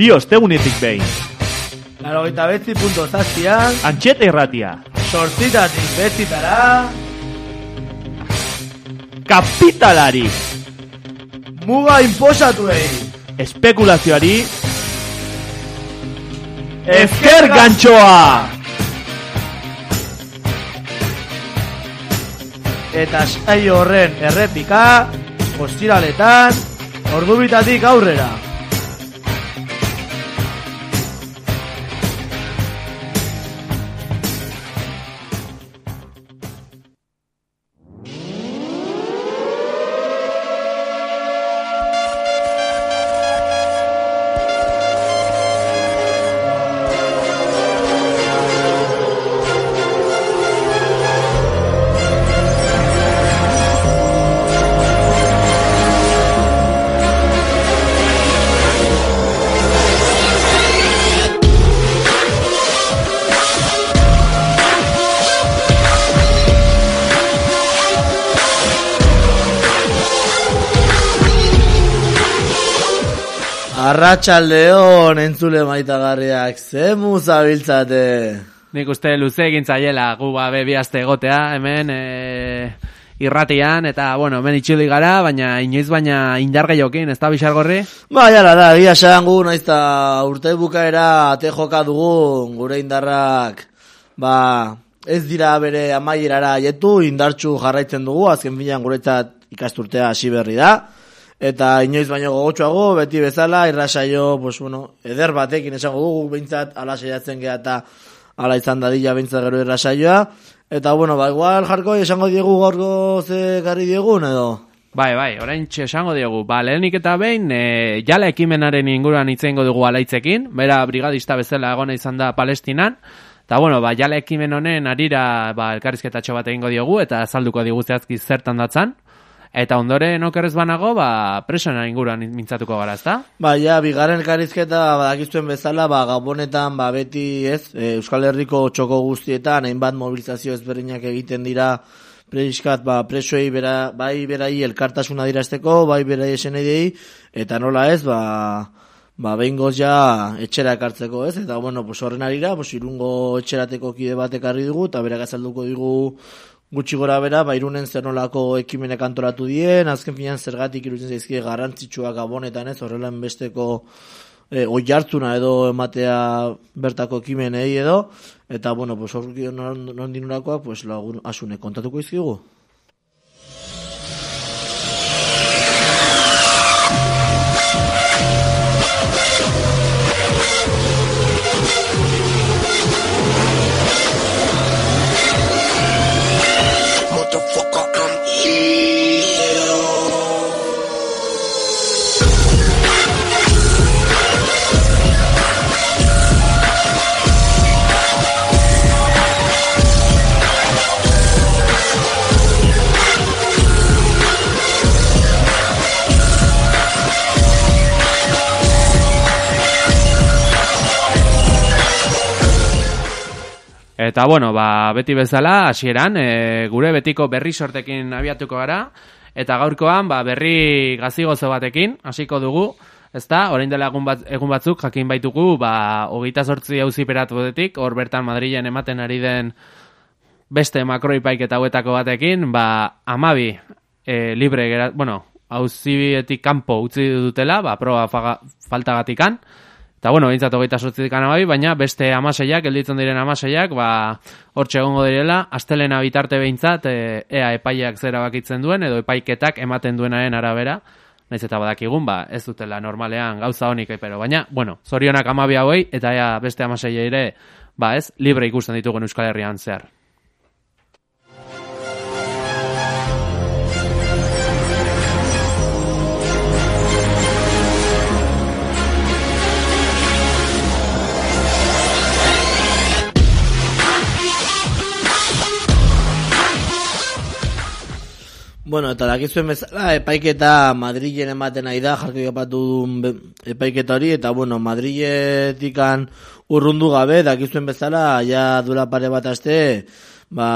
Bi ostegunetik behin. Laro gita betzi punto zazpian, Antxeta irratia. sortzitatik betzitara, Kapitalari. muga inposatuei. Espekulazioari. Ezker gantxoa. Eta saio horren errepika, ostiraletan, ordubitatik aurrera. Arratxaldeon entzule maitagarriak, zemu zabiltzate. Nik uste luze egin zaiela gu ba be bi aste egotea hemen e, irratian eta bueno, hemen itxuli gara, baina inoiz baina indar gehiokin, ez da bisargorri? Ba, jala da, gia esan gu, naiz eta urte bukaera ate joka dugu gure indarrak, ba, ez dira bere amaierara jetu, indartxu jarraitzen dugu, azken finean guretzat ikasturtea hasi berri da, eta inoiz baino gogotsuago, beti bezala, irrasaio, pues, bueno, eder batekin esango dugu, behintzat, ala saiatzen geha eta ala izan dadila behintzat gero irrasaioa, eta bueno, ba, igual jarko esango diegu gorgo ze garri diegun, edo... Bai, bai, orain esango diogu. Ba, lehenik eta behin, e, jala ekimenaren inguruan itzengo dugu alaitzekin, bera brigadista bezala egona izan da Palestinan, eta bueno, ba, jala ekimen honen arira ba, elkarrizketatxo bat egingo diogu, eta azalduko digu zehazki zertan datzan, eta ondoren okerrez banago, ba, presona inguruan mintzatuko gara, ezta? Ba, ja, bigarren elkarrizketa badakizuen bezala, ba, gabonetan, ba, beti, ez, e, Euskal Herriko txoko guztietan, hainbat mobilizazio ezberdinak egiten dira, preiskat, ba, presoei bera, bai berai elkartasuna dirazteko, bai berai esenedei, eta nola ez, ba, ba, behin ja etxera ekartzeko, ez? Eta, bueno, pues, horren arira, pues, irungo etxerateko kide bat ekarri dugu, eta berak azalduko digu gutxi gora bera, ba, irunen zer nolako ekimenek antolatu dien, azken finean zergatik irutzen zaizkie garrantzitsuak gabonetan, ez? Horrela besteko e, oi hartzuna edo ematea bertako ekimenei edo, eta, bueno, pues, horri non, non dinurakoak, pues, lagun asune kontatuko izkigu. Eta bueno, ba, beti bezala, hasieran, e, gure betiko berri sortekin abiatuko gara, eta gaurkoan, ba, berri gazigozo batekin, hasiko dugu, ezta, orain dela egun, bat, egun batzuk jakin baitugu, ba, hogeita sortzi hauzi peratuetik, hor bertan Madrilen ematen ari den beste makroipaik eta hauetako batekin, ba, amabi e, libre, gera, bueno, hauzibietik kanpo utzi dutela, ba, proba faga, faltagatikan, Eta bueno, bintzat hogeita sortzitik bai, baina beste amaseiak, gelditzen diren amaseiak, ba, hortxe egongo direla, astelena bitarte behintzat, e, ea epaiak zera bakitzen duen, edo epaiketak ematen duenaren arabera, naiz eta badakigun, ba, ez dutela normalean gauza honik, pero baina, bueno, zorionak amabi hauei, eta ea beste amasei ere, ba ez, libre ikusten ditugun Euskal Herrian zehar. Bueno, eta dakizuen bezala, epaiketa Madrilen ematen nahi da, jarki gapatu duen epaiketa hori, eta bueno, Madriletikan urrundu gabe, dakizuen bezala, ja dura pare bat aste, ba,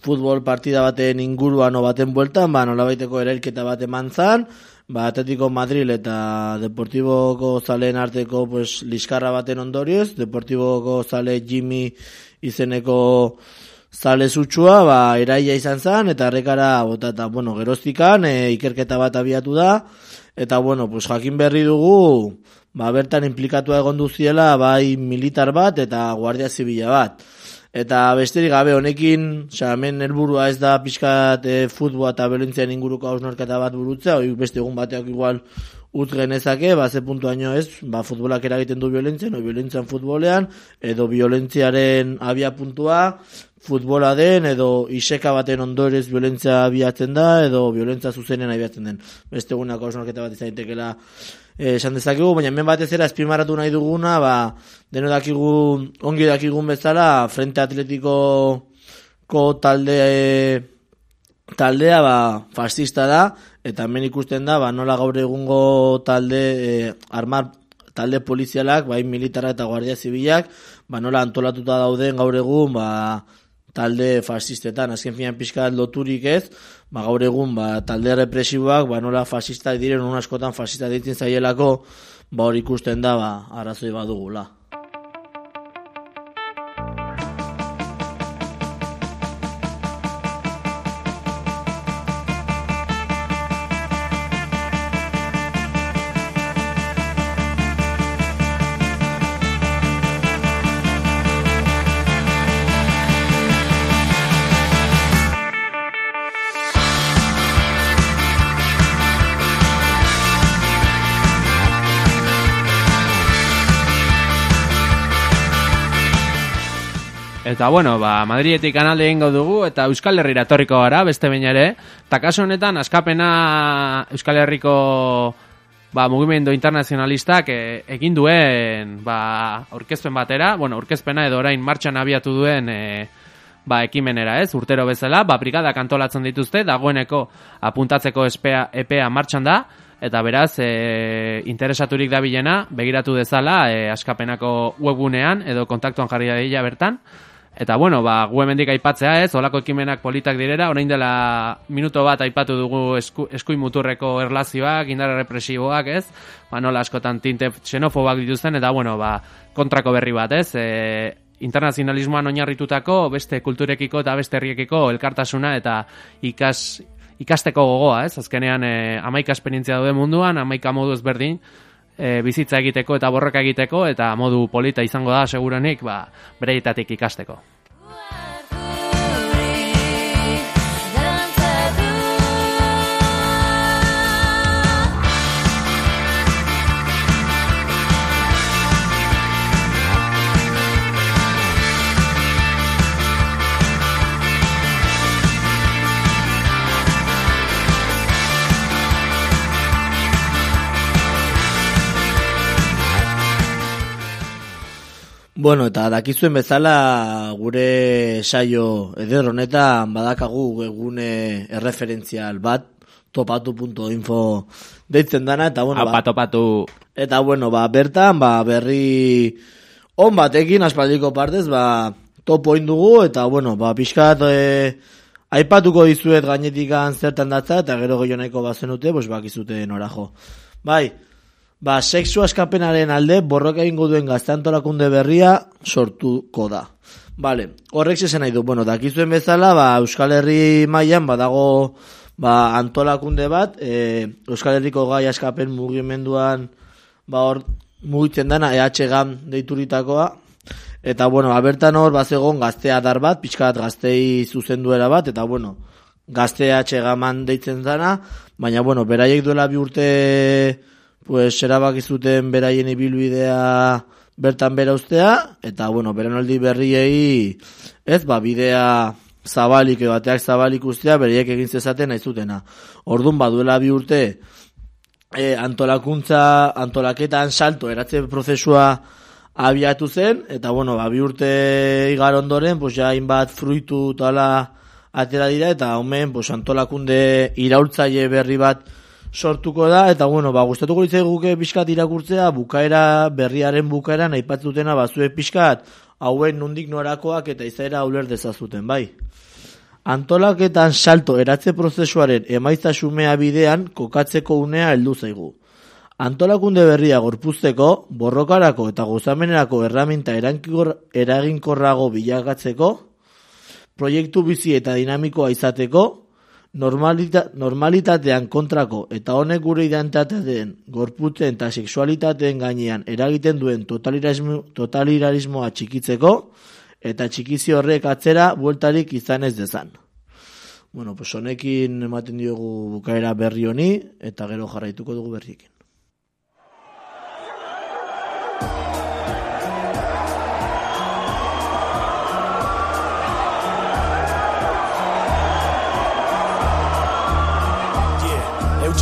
futbol partida baten inguruan o baten bueltan, ba, nolabaiteko erailketa bat eman zan, ba, Atletico Madrid eta Deportivoko zaleen arteko pues, liskarra baten ondorioz, Deportivoko zale Jimmy izeneko zale zutxua, ba, eraia izan zen, eta errekara, bota, eta, bueno, geroztikan, e, ikerketa bat abiatu da, eta, bueno, pues, jakin berri dugu, ba, bertan implikatua egon duziela, bai militar bat, eta guardia zibila bat. Eta besterik gabe honekin, osea, hemen helburua ez da pixkat e, futboa eta violentzian inguruko hausnarketa bat burutzea, oi beste egun bateak igual ut genezake, ba, ze puntuaino ez, ba, futbolak eragiten du violentzian, o violentzian futbolean, edo violentziaren abia puntua, futbola den, edo iseka baten ondorez violentzia abiatzen da, edo violentzia zuzenen abiatzen den. Beste egunak hausnarketa bat izan eh, esan dezakegu, baina hemen batez ere azpimarratu nahi duguna, ba, deno dakigu, ongi dakigun bezala, frente atletiko ko talde taldea ba, fascista da, eta hemen ikusten da, ba, nola gaur egungo talde e, armar talde polizialak, bai militara eta guardia zibilak, ba, nola antolatuta dauden gaur egun, ba, talde fascistetan, azken finan pixka loturik ez, ba, gaur egun ba, talde represiboak, ba, nola fascistak diren, un askotan fascista ditzen zaielako, ba, hori ikusten da, ba, arrazoi badugula. Eta bueno, ba, Madrietik analde egingo dugu eta Euskal Herrira etorriko gara, beste baina ere. Eta kasu honetan, askapena Euskal Herriko ba, mugimendu internazionalistak e, egin duen ba, orkezpen batera, bueno, orkezpena edo orain martxan abiatu duen e, ba, ekimenera ez, urtero bezala, ba, brigadak antolatzen dituzte, dagoeneko apuntatzeko espea, epea martxan da, eta beraz, e, interesaturik dabilena, begiratu dezala, e, askapenako webgunean, edo kontaktuan jarri da bertan, Eta bueno, ba, gu hemendik aipatzea ez, olako ekimenak politak direra, orain dela minuto bat aipatu dugu esku, eskuin muturreko erlazioak, indar represiboak ez, ba, nola askotan tinte xenofobak dituzten, eta bueno, ba, kontrako berri bat ez, e, internazionalismoan oinarritutako, beste kulturekiko eta beste herriekiko elkartasuna eta ikas, ikasteko gogoa ez, azkenean e, amaika esperientzia daude munduan, amaika modu ezberdin, e, bizitza egiteko eta borroka egiteko eta modu polita izango da segurenik ba, bereitatik ikasteko. Bueno, eta dakizuen bezala gure saio eder honetan badakagu egune erreferentzial bat topatu.info deitzen dana eta bueno, Apa, ba, topatu. eta bueno, ba, bertan ba, berri on batekin aspaldiko partez ba, topo dugu eta bueno, ba, pixkat e, aipatuko dizuet gainetikan zertan datza eta gero gehiago bazenute, pues bakizute norajo. Bai, Ba, sexu askapenaren alde borroka egingo duen gaztantolakunde berria sortuko da. Vale, horrek zezen nahi du. Bueno, dakizuen bezala, ba, Euskal Herri mailan badago ba, antolakunde bat, e, Euskal Herriko gai askapen mugimenduan ba, hor mugitzen dana EH GAM deituritakoa. Eta, bueno, abertan hor, bazegon gaztea dar bat, pixka bat gaztei zuzenduera bat, eta, bueno, gazte EH GAMan deitzen dana, baina, bueno, beraiek duela bi urte pues erabaki zuten beraien ibilbidea bertan bera ustea, eta bueno, beranaldi berriei, ez, ba, bidea zabalik, bateak zabalik ustea, bereiek egin zezaten nahi. Ordun baduela bi urte, e, antolakuntza, antolaketan salto, eratze prozesua abiatu zen, eta bueno, ba, bi urte igar ondoren, pues ja, inbat fruitu tala atera dira, eta homen, pues, antolakunde iraultzaile berri bat, sortuko da, eta bueno, ba, gustatuko ditzai guke pixkat irakurtzea, bukaera, berriaren bukaera, nahi dutena bazue pixkat, hauen nundik norakoak eta izaera uler dezazuten, bai. Antolaketan salto eratze prozesuaren emaitza xumea bidean kokatzeko unea heldu zaigu. Antolakunde berria gorpuzteko, borrokarako eta gozamenerako erraminta eraginkorrago bilagatzeko, proiektu bizi eta dinamikoa izateko, normalita, normalitatean kontrako eta honek gure identitateen, gorputzen eta sexualitateen gainean eragiten duen totalitarismo, totalitarismoa txikitzeko, eta txikizi horrek atzera bueltarik izan ez dezan. Bueno, pues honekin ematen diogu bukaera berri honi, eta gero jarraituko dugu berriekin.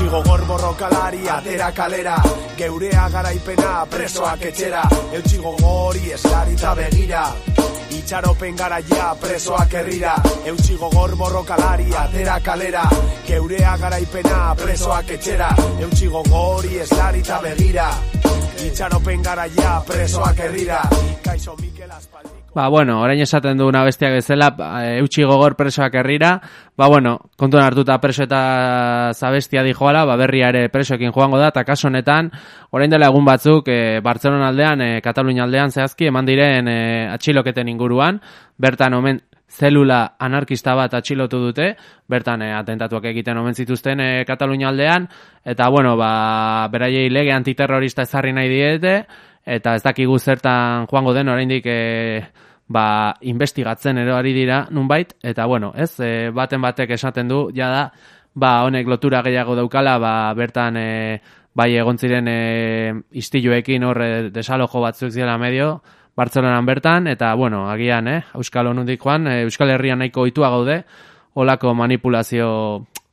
Yeah. Eutxi gogor borrokalari atera kalera Geurea garaipena presoak etxera Eutxi gogori eslarita begira Itxaropen garaia presoak herrira Eutxi gogor borrokalari atera kalera Geurea garaipena presoak etxera Eutxi gogori eslarita begira Itxaropen garaia presoak herrira Ikaizo Mikel Aspaldiko Ba, bueno, orain esaten du una bestiak bezala, eutxi gogor presoak herrira, ba, bueno, kontuan hartuta preso eta zabestia dijoala, ba, berria ere presoekin joango da, eta kaso honetan, orain dela egun batzuk, e, Bartzelona aldean, e, Katalunia aldean zehazki, eman diren e, atxiloketen inguruan, bertan omen zelula anarkista bat atxilotu dute, bertan e, atentatuak egiten omen zituzten e, Katalunia aldean, eta bueno, ba, beraiei lege antiterrorista ezarri nahi diete, eta ez dakigu zertan joango den oraindik e, ba, investigatzen ero ari dira nunbait, eta bueno, ez, e, baten batek esaten du, jada, ba, honek lotura gehiago daukala, ba, bertan e, bai egon ziren e, istiluekin hor e, desalojo batzuk zirela medio, Bartzelonan bertan, eta bueno, agian, eh, Euskal Onundik joan, e, Euskal Herrian nahiko ohitua gaude, olako manipulazio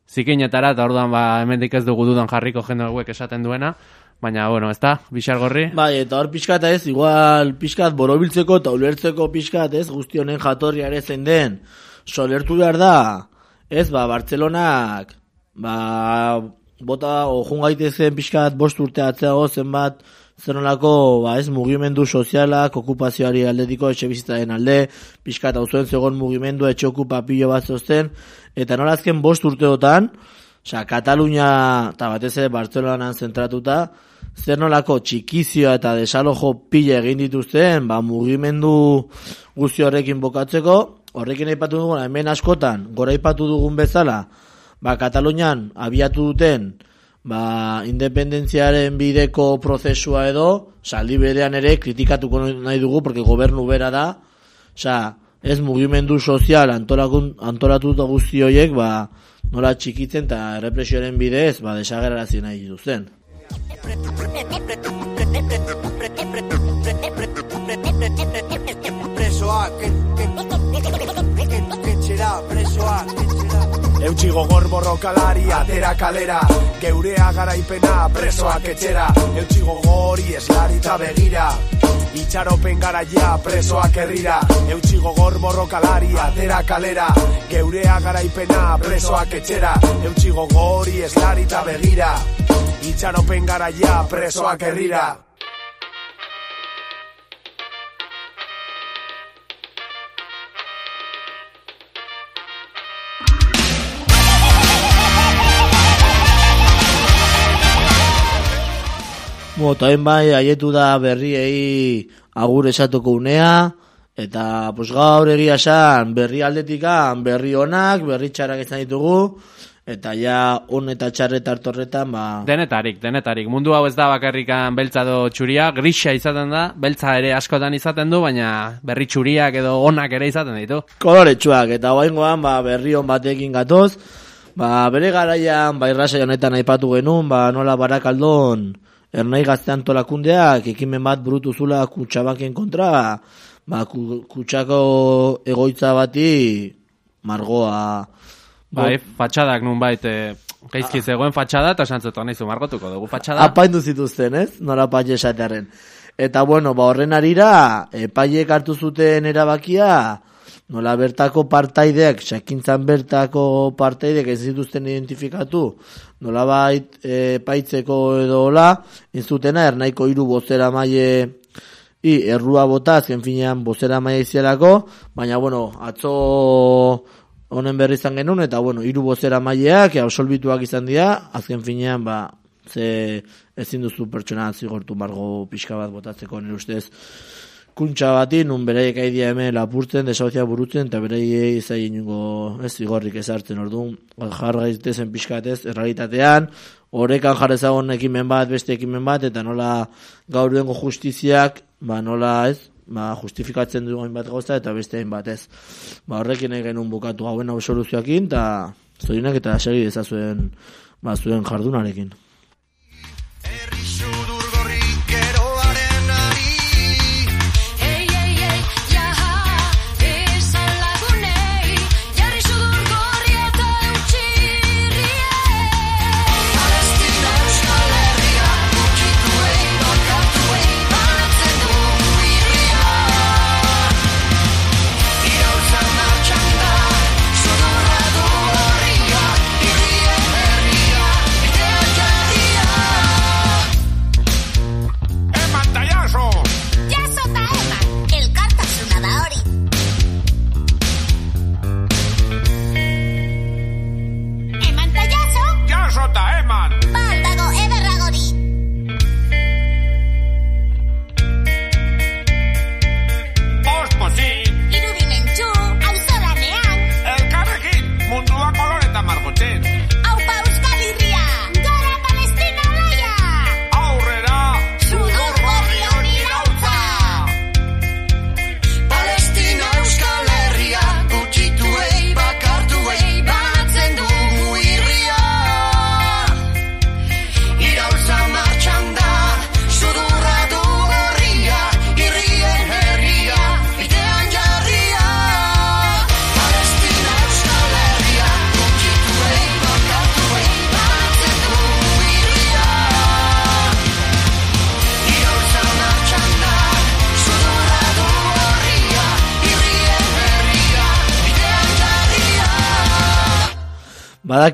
zikinetara, eta orduan ba, hemendik ez dugu dudan jarriko jende hauek esaten duena, baina, bueno, ez da, gorri? Bai, eta hor pixkat ez, igual pixkat borobiltzeko eta ulertzeko pixkat ez, guzti honen jatorria ere zein den, solertu behar da, ez, ba, Bartzelonak, ba, bota, o jungaitezen pixkat bost urte atzeago zenbat, zenolako, ba, ez, mugimendu sozialak, okupazioari aldetiko etxe bizitzaren alde, pixkat hau zuen zegoen mugimendu etxe okupapillo bat zozten, eta nola azken bost urteotan, Osea, Katalunia eta batez ere Bartzelonan zentratuta, zer nolako txikizioa eta desalojo pila egin dituzten, ba, mugimendu guzti horrekin bokatzeko, horrekin aipatu dugun, hemen askotan, gora aipatu dugun bezala, ba, Katalunian abiatu duten, ba, independentziaren bideko prozesua edo, saldi berean ere kritikatuko nahi dugu, porque gobernu bera da, osea, ez mugimendu sozial antolakun, antolatu da guzti horiek, ba, nola txikitzen eta represioaren bidez, ba, desagerarazi nahi dituzten. presoak Eutxi gogor borrokalari atera kalera. Geurea garaipena presoak etxera. Eutxi gogori eslarita begira Itxaropen garaia presoak herrira. Eutxi gogor borrokalari atera kalera. Geurea garaipena presoak etxera. Eutxi gogori eslarita begira. Itxaropen garaia presoak herrira Bo, eta bai, haietu da berriei agur esatuko unea, eta pues, gaur egia esan berri aldetikan berri onak, berri txarrak izan ditugu, eta ja on eta txarret hartorretan, ba... Denetarik, denetarik. Mundu hau ez da bakarrikan beltza do txuria, grisa izaten da, beltza ere askotan izaten du, baina berri txuriak edo onak ere izaten ditu. koloretsuak, eta oaingoan ba, berri on batekin gatoz, ba, bere garaian, ba, irrasai honetan aipatu genuen, ba, nola barakaldon, ernai gazte antolakundeak, ekimen bat burutu zula kutsabanken kontra, ba, ku- kutsako egoitza bati, margoa, Bai, fatxadak nun bait, e, gaizki zegoen fatxada, eta santzetan nahizu margotuko dugu fatxada. apaindu zituzten, ez? Nora paile esatearen. Eta bueno, ba horren arira, epaiek hartu zuten erabakia, nola bertako partaideak, sakintzan bertako partaideak ez zituzten identifikatu, nola bait epaitzeko edo hola, inzutena, ernaiko hiru bozera maile i errua bota, azken finean bozera maile izielako, baina bueno, atzo honen berri izan genuen, eta bueno, hiru bozera maileak, absolbituak izan dira, azken finean, ba, ze ezin duzu pertsona zigortu margo pixka bat botatzeko nire ustez kuntxa bati, nun beraiek aidia hemen lapurtzen, desauzia burutzen, eta beraiei zai inungo ez zigorrik ezartzen orduan, jar gaitezen pixka bat ez, errealitatean, horrekan jarrezagon ekimen bat, beste ekimen bat, eta nola gaur duengo justiziak, ba nola ez, ba, justifikatzen du bat gauza eta beste hainbat ez. Ba, horrekin nahi genuen bukatu hauen hau soluzioakin, eta zorinak eta segi dezazuen ba, zuen jardunarekin. Herri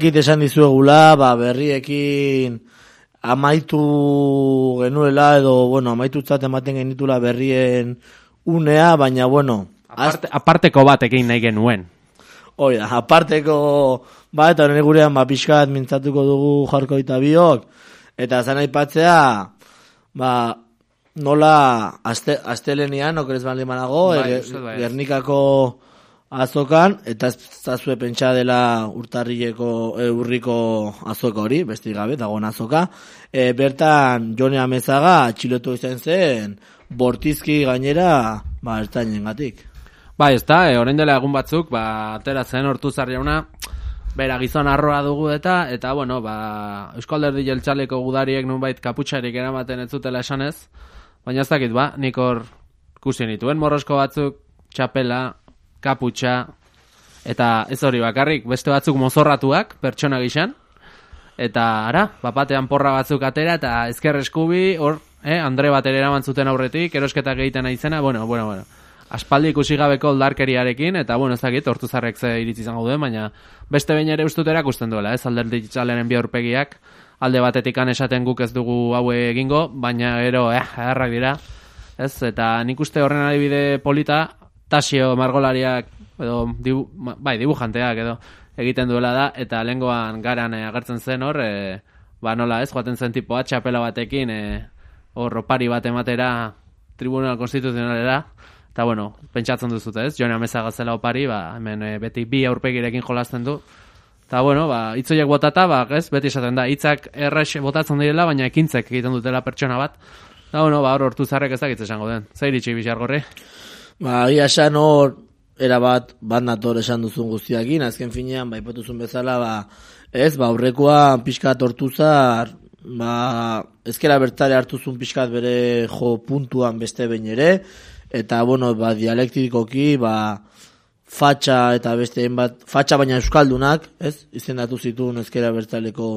Badakit esan dizuegula, ba, berriekin amaitu genuela, edo, bueno, amaitutzat ematen genitula berrien unea, baina, bueno, Aparte, aparteko bat egin nahi genuen. Hoi da, aparteko, ba, eta hori gurean, ba, pixkat mintzatuko dugu jarko eta biok, eta zan aipatzea, ba, nola, aste, astelenian, okerez bali manago, Bai, e, uste dut bai. Azokan, eta ez zazue pentsa dela urtarrileko, e, urriko azoka hori, besti gabe, dagoen azoka, e, bertan Jone Amezaga atxilotu izan zen, bortizki gainera, ba, ertainen gatik. Bai, ez da, e, orain dela egun batzuk, ba, atera zen hortu jauna, bera gizon arroa dugu eta, eta bueno, ba, Euskal Derdi Jeltzaleko gudariek nunbait kaputxarik eramaten ez zutela esanez, baina ez dakit, ba, nik hor ikusi nituen morrosko batzuk, txapela, kaputxa, eta ez hori bakarrik, beste batzuk mozorratuak, pertsona gixan, eta ara, bapatean porra batzuk atera, eta ezker eskubi, hor, eh, Andre bat ere eraman zuten aurretik, erosketak egiten aizena, bueno, bueno, bueno. Aspaldi ikusi gabeko oldarkeriarekin, eta bueno, ez dakit, hortu zarrek ze iritzi izango duen, baina beste behin ere ustut erakusten duela, ez, alderdi txalenen bi aurpegiak, alde batetikan esaten guk ez dugu haue egingo, baina gero, eh, eharrak dira, ez, eta nik uste horren adibide polita, tasio margolariak, edo, dibu, bai, dibujanteak, edo, egiten duela da, eta lengoan garan eh, agertzen zen hor, eh, ba nola ez, joaten zen tipoa txapela batekin, eh, hor opari bat ematera tribunal konstituzionalera, eta bueno, pentsatzen duzute ez, Jone Ameza gazela opari, ba, hemen eh, beti bi aurpegirekin jolasten du, eta bueno, ba, hitzoiek botata, ba, ez, beti esaten da, hitzak errex botatzen direla, baina ekintzek egiten dutela pertsona bat, eta bueno, ba, hor hortu zarrek ez dakitze esango den, zer itxi bizargorri? Ba, ia esan hor, erabat bat nator esan duzun guztiakin, azken finean, ba, ipatuzun bezala, ba, ez, ba, aurrekoa pixka tortuzar, ba, ezkera bertare hartuzun pixkat bere jo puntuan beste behin ere, eta, bueno, ba, dialektikoki, ba, fatxa eta beste bat, fatxa baina euskaldunak, ez, izendatu zituen ezkera bertaleko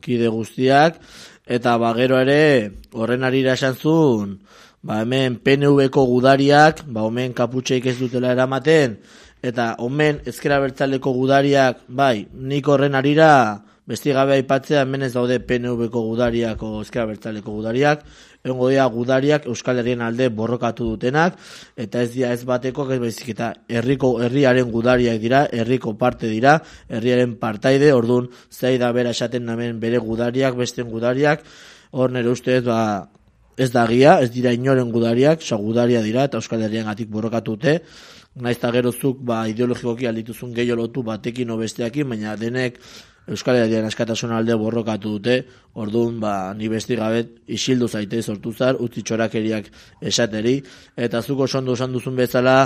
kide guztiak, eta ba, gero ere, horren arira esan zuen, ba, hemen PNV-ko gudariak, ba, omen kaputxeik ez dutela eramaten, eta omen ezkera bertaleko gudariak, bai, nik horren arira, Besti gabe aipatzea hemen ez daude PNV-ko gudariak o ezkera bertzaleko gudariak, egongo dira gudariak Euskal Herrien alde borrokatu dutenak, eta ez dira ez bateko, ez baizik eta herriko herriaren gudariak dira, herriko parte dira, herriaren partaide, ordun zei da bera esaten hemen bere gudariak, besten gudariak, hor nire ustez, ba, ez da gia, ez dira inoren gudariak, oza, gudaria dira, eta Euskal Herrian gatik borrokatu dute, naiz eta gerozuk ba, ideologikoki aldituzun gehiago lotu batekin o besteakin, baina denek Euskal Herrian askatasun alde borrokatu dute, orduan ba, ni besti gabe isildu zaite sortu zar, utzi txorakeriak esateri, eta zuko sondu esan duzun bezala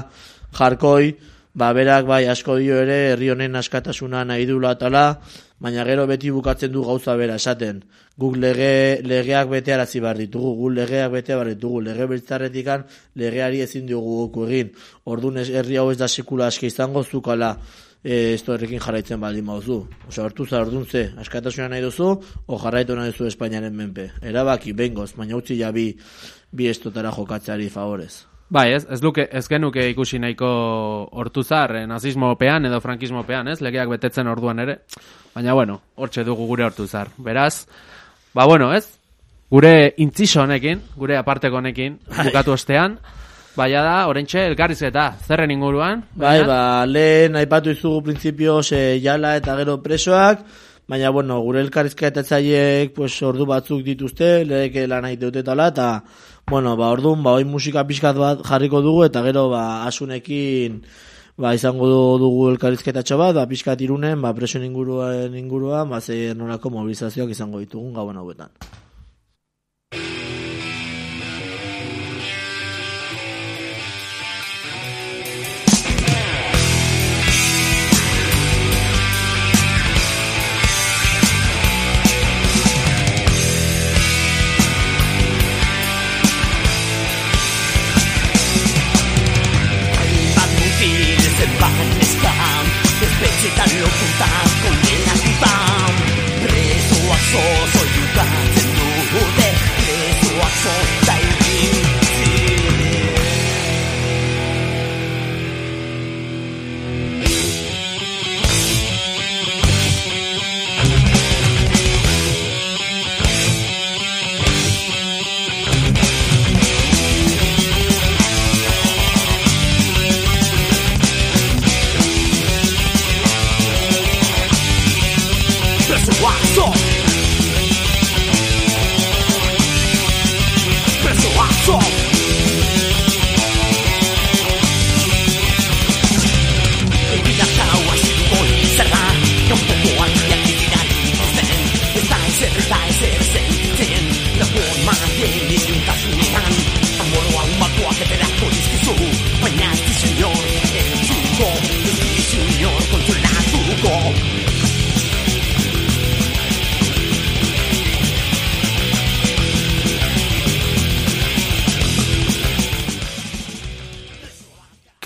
jarkoi, ba, berak bai asko dio ere herri honen askatasuna nahi du latala, baina gero beti bukatzen du gauza bera esaten. Guk lege, legeak bete arazi behar ditugu, guk legeak bete behar ditugu, lege beltzarretikan legeari ezin diogu goku egin. Orduan herri hau ez da sekula aske izango zukala e, ez horrekin jarraitzen baldin mauzu. Osa, hartu za orduan ze, askatasuna nahi duzu, o jarraitu nahi duzu Espainiaren menpe. Erabaki, bengoz, baina utzi ja bi, bi estotara jokatzeari favorez. Bai, ez, ez, luke, ez genuke ikusi nahiko hortuzar, eh, nazismopean edo frankismopean, ez, legeak betetzen orduan ere. Baina, bueno, hortxe dugu gure hortuzar. Beraz, ba, bueno, ez, gure intziso honekin, gure aparteko honekin, bukatu ostean, baina da, orentxe, elkarrizketa, zerren inguruan? Bai, baina- ba, lehen aipatu izugu printzipioz e, jala eta gero presoak, baina, bueno, gure elkarrizketatzaileek pues, ordu batzuk dituzte, lehek lan nahi deutetala, eta, bueno, ba, orduan, ba, oin musika pixkat bat jarriko dugu, eta gero, ba, asunekin, ba, izango du- dugu elkarrizketatxo bat, ba, pixkat irunen, ba, presoen inguruan inguruan, ba, ze nolako mobilizazioak izango ditugun gauan hauetan.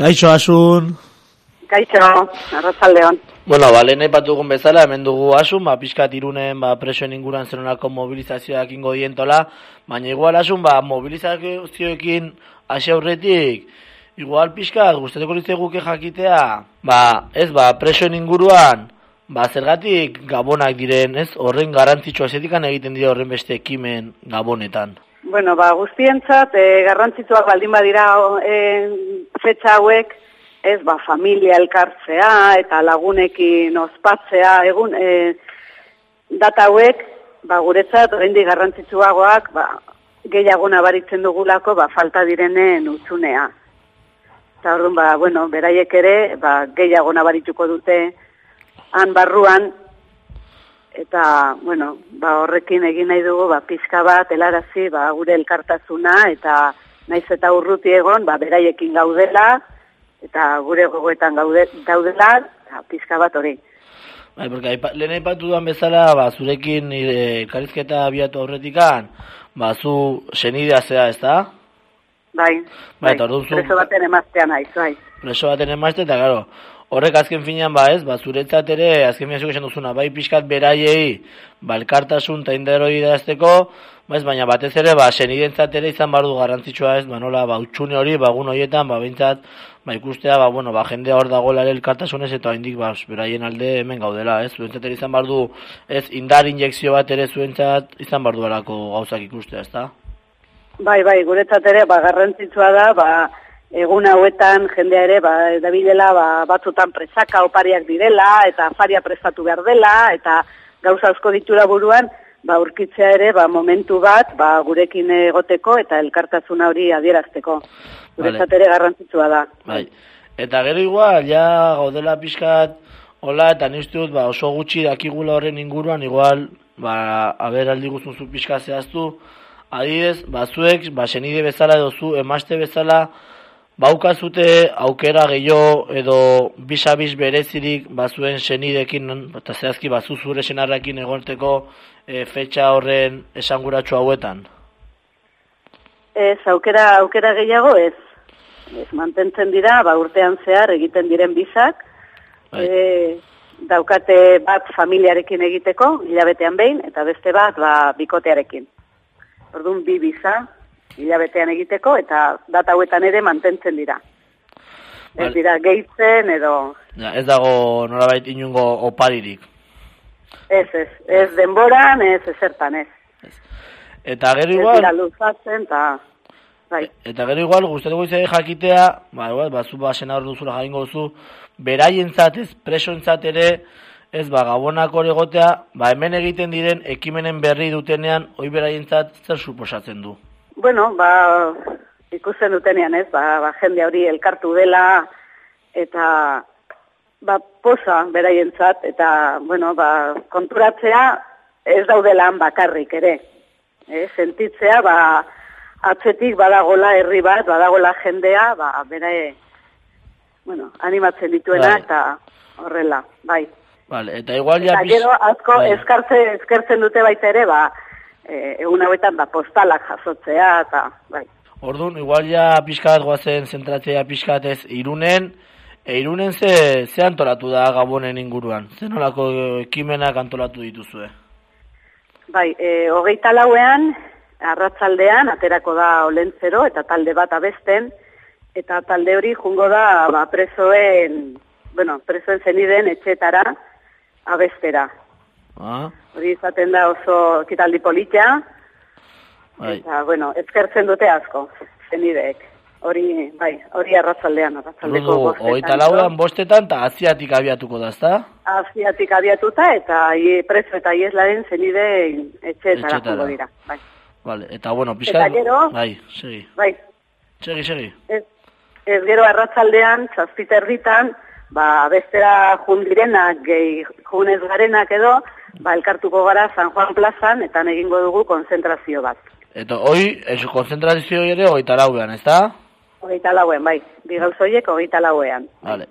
Kaixo asun, Kaixo, arratzaldeon. Bueno, ba, lehen aipatugun bezala, hemen dugu asun, ba, pixkat irunen, ba, presoen inguruan zeronako mobilizazioak ingo dientola, baina igual asun, ba, mobilizazioekin hasi aurretik, igual pixkat, gustatuko litzeguke jakitea, ba, ez, ba, presoen inguruan, ba, zergatik gabonak diren, ez, horren garrantzitsua zetikan egiten dira horren beste ekimen gabonetan. Bueno, ba, guztientzat, e, garrantzitsuak baldin badira e, fetxa hauek, ez, ba, familia elkartzea eta lagunekin ospatzea, egun, e, data hauek, ba, guretzat, oraindik garrantzitsuagoak, ba, gehiago nabaritzen dugulako, ba, falta direnen utzunea. Eta orduan, ba, bueno, beraiek ere, ba, gehiago nabarituko dute han barruan, eta, bueno, ba, horrekin egin nahi dugu, ba, pizka bat, helarazi, ba, gure elkartasuna, eta naiz eta urruti egon, ba, beraiekin gaudela, eta gure gogoetan gaude, gaudela, eta pizka bat hori. Bai, porque aipa, lehen aipatu duan bezala, ba, zurekin elkarrizketa abiatu aurretikan, ba, zu senidea zea, ez da? Bai, Bai, eta orduan zu- preso baten emaztean naiz, bai. preso baten emazte, eta gero, horrek azken finean ba ez, ba zuretzat ere, azken finean zuk esan duzuna, bai pixkat beraiei, ba elkartasun eta indero idazteko, ba ez, baina batez ere, ba senidentzat ere izan bardu garrantzitsua ez, ba nola, ba utxune hori, ba egun horietan, ba bintzat, ba ikustea, ba bueno, ba jendea hor dagoela ere elkartasunez eta oraindik ba beraien alde hemen gaudela, ez? Zuentzat ere izan bardu, ez indar injekzio bat ere zuentzat izan bardu gauzak ikustea, ezta? Bai, bai, guretzat ere, ba, garrantzitsua da, ba, egun hauetan jendea ere, ba, dabilela, ba, batzutan presaka opariak direla, eta afaria prestatu behar dela, eta gauza asko ditura buruan, ba, urkitzea ere, ba, momentu bat, ba, gurekin egoteko eta elkartasuna hori adierazteko. Guretzat ere garrantzitsua da. Bai. Eta gero igual, ja gaudela pixkat, hola, eta nizte dut, ba, oso gutxi dakigula horren inguruan, igual, ba, haber aldi guztun zu pixka zehaztu, adidez, ba, zuek, ba, senide bezala edo zu, emaste bezala, baukazute aukera gehiago edo bisabiz berezirik bazuen senidekin, eta zehazki bazu zure senarrakin egonteko e, fetxa horren esanguratsu hauetan. Ez, aukera, aukera gehiago ez. Ez, mantentzen dira, ba, urtean zehar egiten diren bizak, Bai. e, daukate bat familiarekin egiteko, hilabetean behin, eta beste bat, ba, bikotearekin. Orduan, bi biza, hilabetean egiteko, eta data hauetan ere mantentzen dira. Ez dira, gehitzen edo... Ja, ez dago nolabait inungo oparirik. Ez, ez, ez denboran, ez ezertan, ez. Eta gero Ez igual, dira luzatzen, eta... Bai, Eta gero igual, gustatuko izan jakitea, ba, igual, ba, zu ba, sena hor duzula jaingo duzu, beraientzat ez, presoentzat ere, ez, ba, gabonak hori egotea, ba, hemen egiten diren ekimenen berri dutenean, hoi beraientzat zer suposatzen du. Bueno, ba, ikusten dutenean ez, ba, ba, jende hori elkartu dela, eta ba, posa beraientzat, eta, bueno, ba, konturatzea ez daudela han bakarrik ere. Eh, sentitzea, ba, atzetik badagola herri bat, badagola jendea, ba, bere, bueno, animatzen dituena, Bai. eta horrela, bai. Vale, eta igual ja... Eta gero asko Bai. eskartze, eskertzen dute baita ere, ba, e, egun hauetan ba, postalak jasotzea, eta, bai. Orduan, igual ja pixkat goazen zentratzea pixkat ez irunen, e, irunen ze, ze antolatu da gabonen inguruan? Ze nolako ekimenak antolatu dituzue? Bai, e, hogeita lauean, arratzaldean, aterako da olentzero, eta talde bat abesten, eta talde hori jungo da ba, presoen, bueno, presoen zeniden etxetara abestera. Ah, Hori izaten da oso kitaldi politia, bai. eta, bueno, ezkertzen dute asko, zenideek. Hori, bai, hori arratzaldean, arratzaldeko bostetan. hogeita lauan bostetan eta aziatik abiatuko da, ezta? Aziatik abiatuta, eta ie, preso eta ieslaren zenide etxeetara jungo dira. Bai, Vale, eta bueno, pixkat... Eta gero- Bai, segi, bai, segi, segi. Ez, ez gero arratzaldean, zazpiterritan, ba, bestera jundirenak, gehi junez garenak edo, ba, elkartuko gara San Juan plazan, eta egingo dugu konzentrazio bat. Eta hoi, eso, konzentrazio ere hogeita lauean, ezta? Hogeita lauen, bai, bi gauz horiek hogeita lauean. Vale.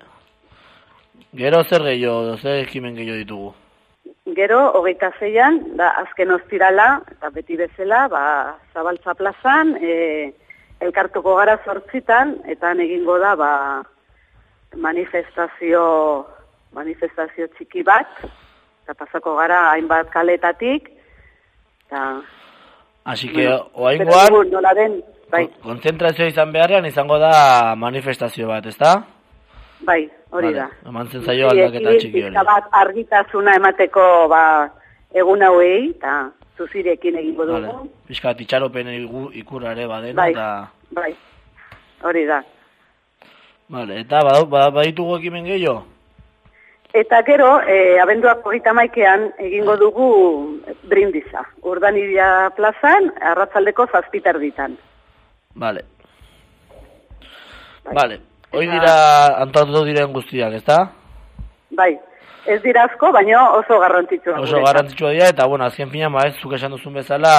Gero zer gehiago, zer ekimen gehiago ditugu? Gero, hogeita zeian, da, azken ostirala, eta beti bezala, ba, zabaltza plazan, e, elkartuko gara zortzitan, eta egingo da, ba, manifestazio, manifestazio txiki bat, eta pasako gara hainbat kaletatik, eta... Así que, bueno, oaingoan, espero dugu nola den, bai, konzentrazio izan beharrean izango da manifestazio bat, ezta? bai, hori Vale, da. Eman zen zaio aldaketa txiki hori. bat argitasuna emateko, ba, egun hauei, eta zuzirekin egingo dugu. Vale. Piskat itxaropen igu- ikurra ere badena, Bai, eta... bai, hori da. Vale, eta badau- ba- baditugu ekimen gehiago? Eta gero, e, abenduak hogeita maikean egingo dugu brindisa. Urdanibia plazan, arratzaldeko zazpitar ditan. Vale. Bai. Vale. Hoi dira antolatu diren guztiak, ezta? Bai, ez dira asko, baina oso garrantzitsua. Oso garrantzitsua dira, eta bueno, azken fina, ba, ez, zuk esan duzun bezala,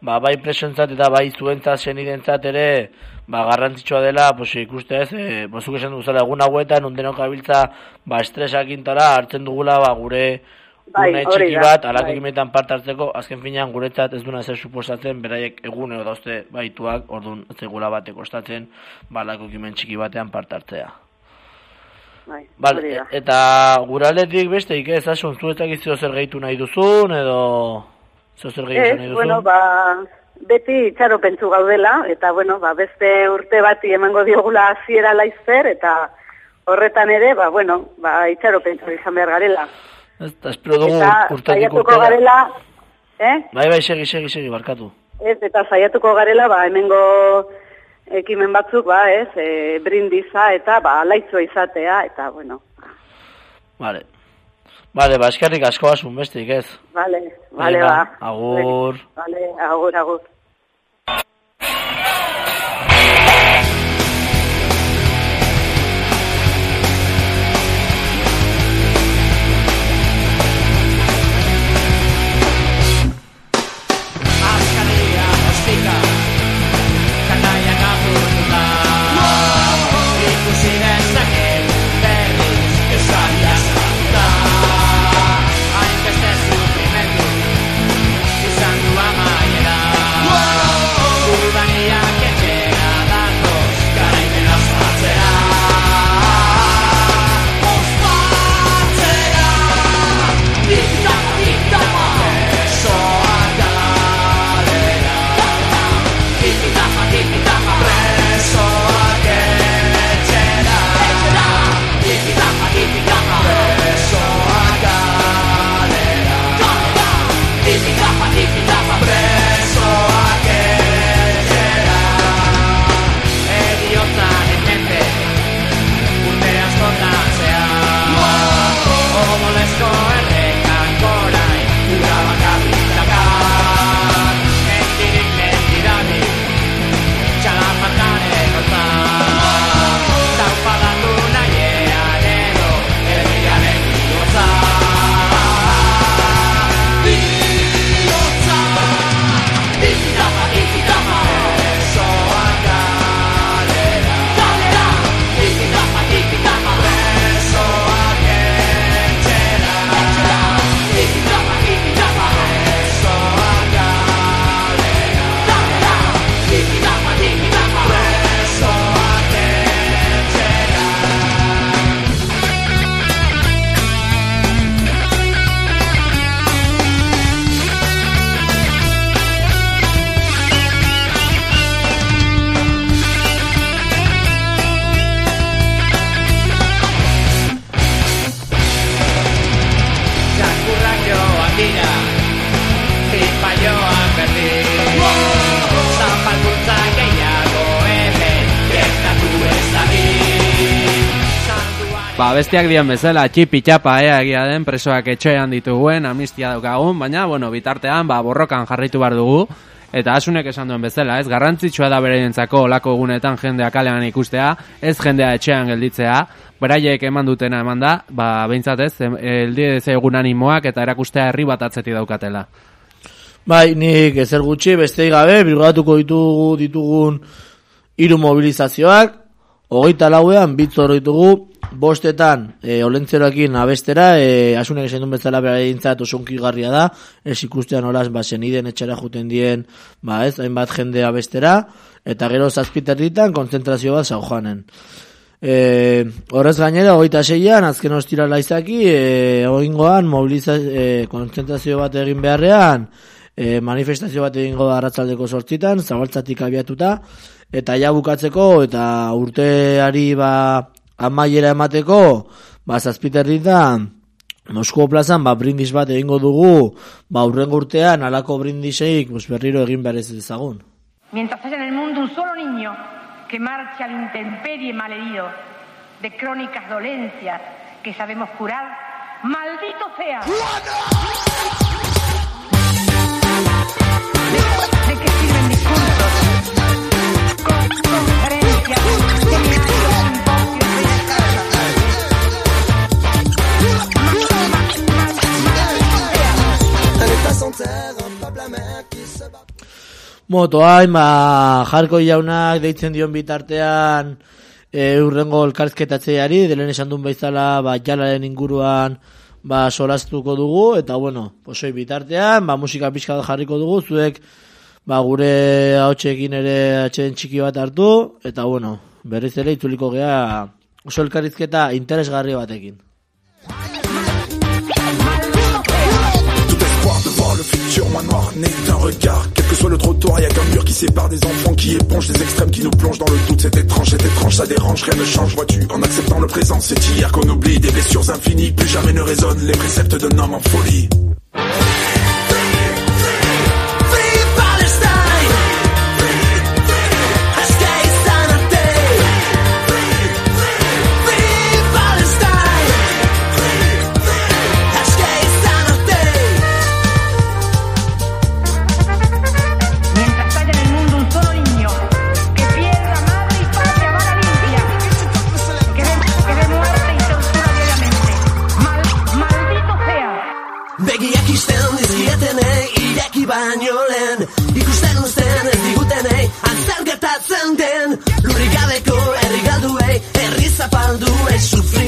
ba, bai presentzat eta bai zuentzat, senidentzat ere, ba, garrantzitsua dela, pues, ikuste ez, e, ba, zuk esan duzela, egun hauetan, ondenok abiltza, ba, estresak intara, hartzen dugula, ba, gure, Bai, une txiki bat, alako bai. ekimenetan parte hartzeko, azken finean guretzat ez duna zer suposatzen, beraiek egune dauzte baituak, orduan zegula bate kostatzen, ba, alako ekimen txiki batean parte hartzea. Bai, da. eta guraletik beste ik ez asun zu ez zer gehitu nahi duzun edo zer zer gehitu nahi Ez, duzun. bueno, ba, beti itxaropentsu gaudela, eta bueno, ba, beste urte bati emango diogula hasiera laizzer, eta horretan ere, ba, bueno, ba, itxaropentsu izan behar garela. Eta espero dugu urtetik urtera. garela, eh? Bai, bai, segi, segi, segi, barkatu. Ez, eta saiatuko garela, ba, hemengo ekimen batzuk, ba, ez, e, brindiza eta, ba, laitzua izatea, eta, bueno, Vale. Vale, ba, eskerrik asko asun bestik ez. vale, vale, ba. agur. Vale, agur, agur. Bestiak dian bezala, txipi txapa ea egia den, presoak etxean dituguen, amnistia daukagun, baina, bueno, bitartean, ba, borrokan jarritu behar dugu, eta asunek esan duen bezala, ez, garrantzitsua da bereientzako olako egunetan jendea kalean ikustea, ez jendea etxean gelditzea, beraiek eman dutena eman da, ba, behintzat ez, em- eldi egun animoak eta erakustea herri bat atzetik daukatela. Bai, nik ezer gutxi, beste gabe, birgatuko ditugu ditugun hiru mobilizazioak, hogeita lauean bitzor ditugu, bostetan e, olentzeroekin abestera, e, asunek esan duen bezala beraintzat osonki garria da, ez ikustean olaz, ba, seniden etxera juten dien, ba, ez, hainbat jende abestera, eta gero zazpiterritan konzentrazio bat saujanen. E, horrez gainera, hogeita seian, azken ostirala izaki, e, oingoan mobiliza, e, konzentrazio bat egin beharrean, e, manifestazio bat egingo da arratzaldeko sortzitan, zabaltzatik abiatuta, eta ja bukatzeko, eta urteari ba, amaiera emateko, ba, zazpiterritan, Mosko plazan, ba, brindis bat egingo dugu, ba, urrengo urtean, alako brindiseik, pues, berriro egin behar ez dezagun. Mientras haya en el mundo un solo niño que marche a la intemperie malherido de crónicas dolencias que sabemos curar, maldito sea. ¿De qué sirven discursos? Con conferencias, Motoain, ba, jarko jaunak deitzen dion bitartean e, urrengo elkarrizketatzeari, delen esan duen bezala, ba, jalaren inguruan ba, solastuko dugu, eta bueno, posoi bitartean, ba, musika pixka jarriko dugu, zuek ba, gure hautsekin ere atxeden txiki bat hartu, eta bueno, berriz ere itzuliko gea oso elkarrizketa interesgarri batekin. Futur, moi noir, n'est d'un regard. Quel que soit le trottoir, y a qu'un mur qui sépare des enfants qui épongent des extrêmes qui nous plongent dans le doute. C'est étrange, c'est étrange, ça dérange, rien ne change, vois-tu. En acceptant le présent, c'est hier qu'on oublie des blessures infinies. Plus jamais ne résonnent les préceptes d'un homme en folie. Begiak isten dizkietenei ireki baino lehen Ikusten uzten ez digutenei Antzer gertatzen den. Lurrik gabeko herri galduei Herri zapalduei Sufrimendua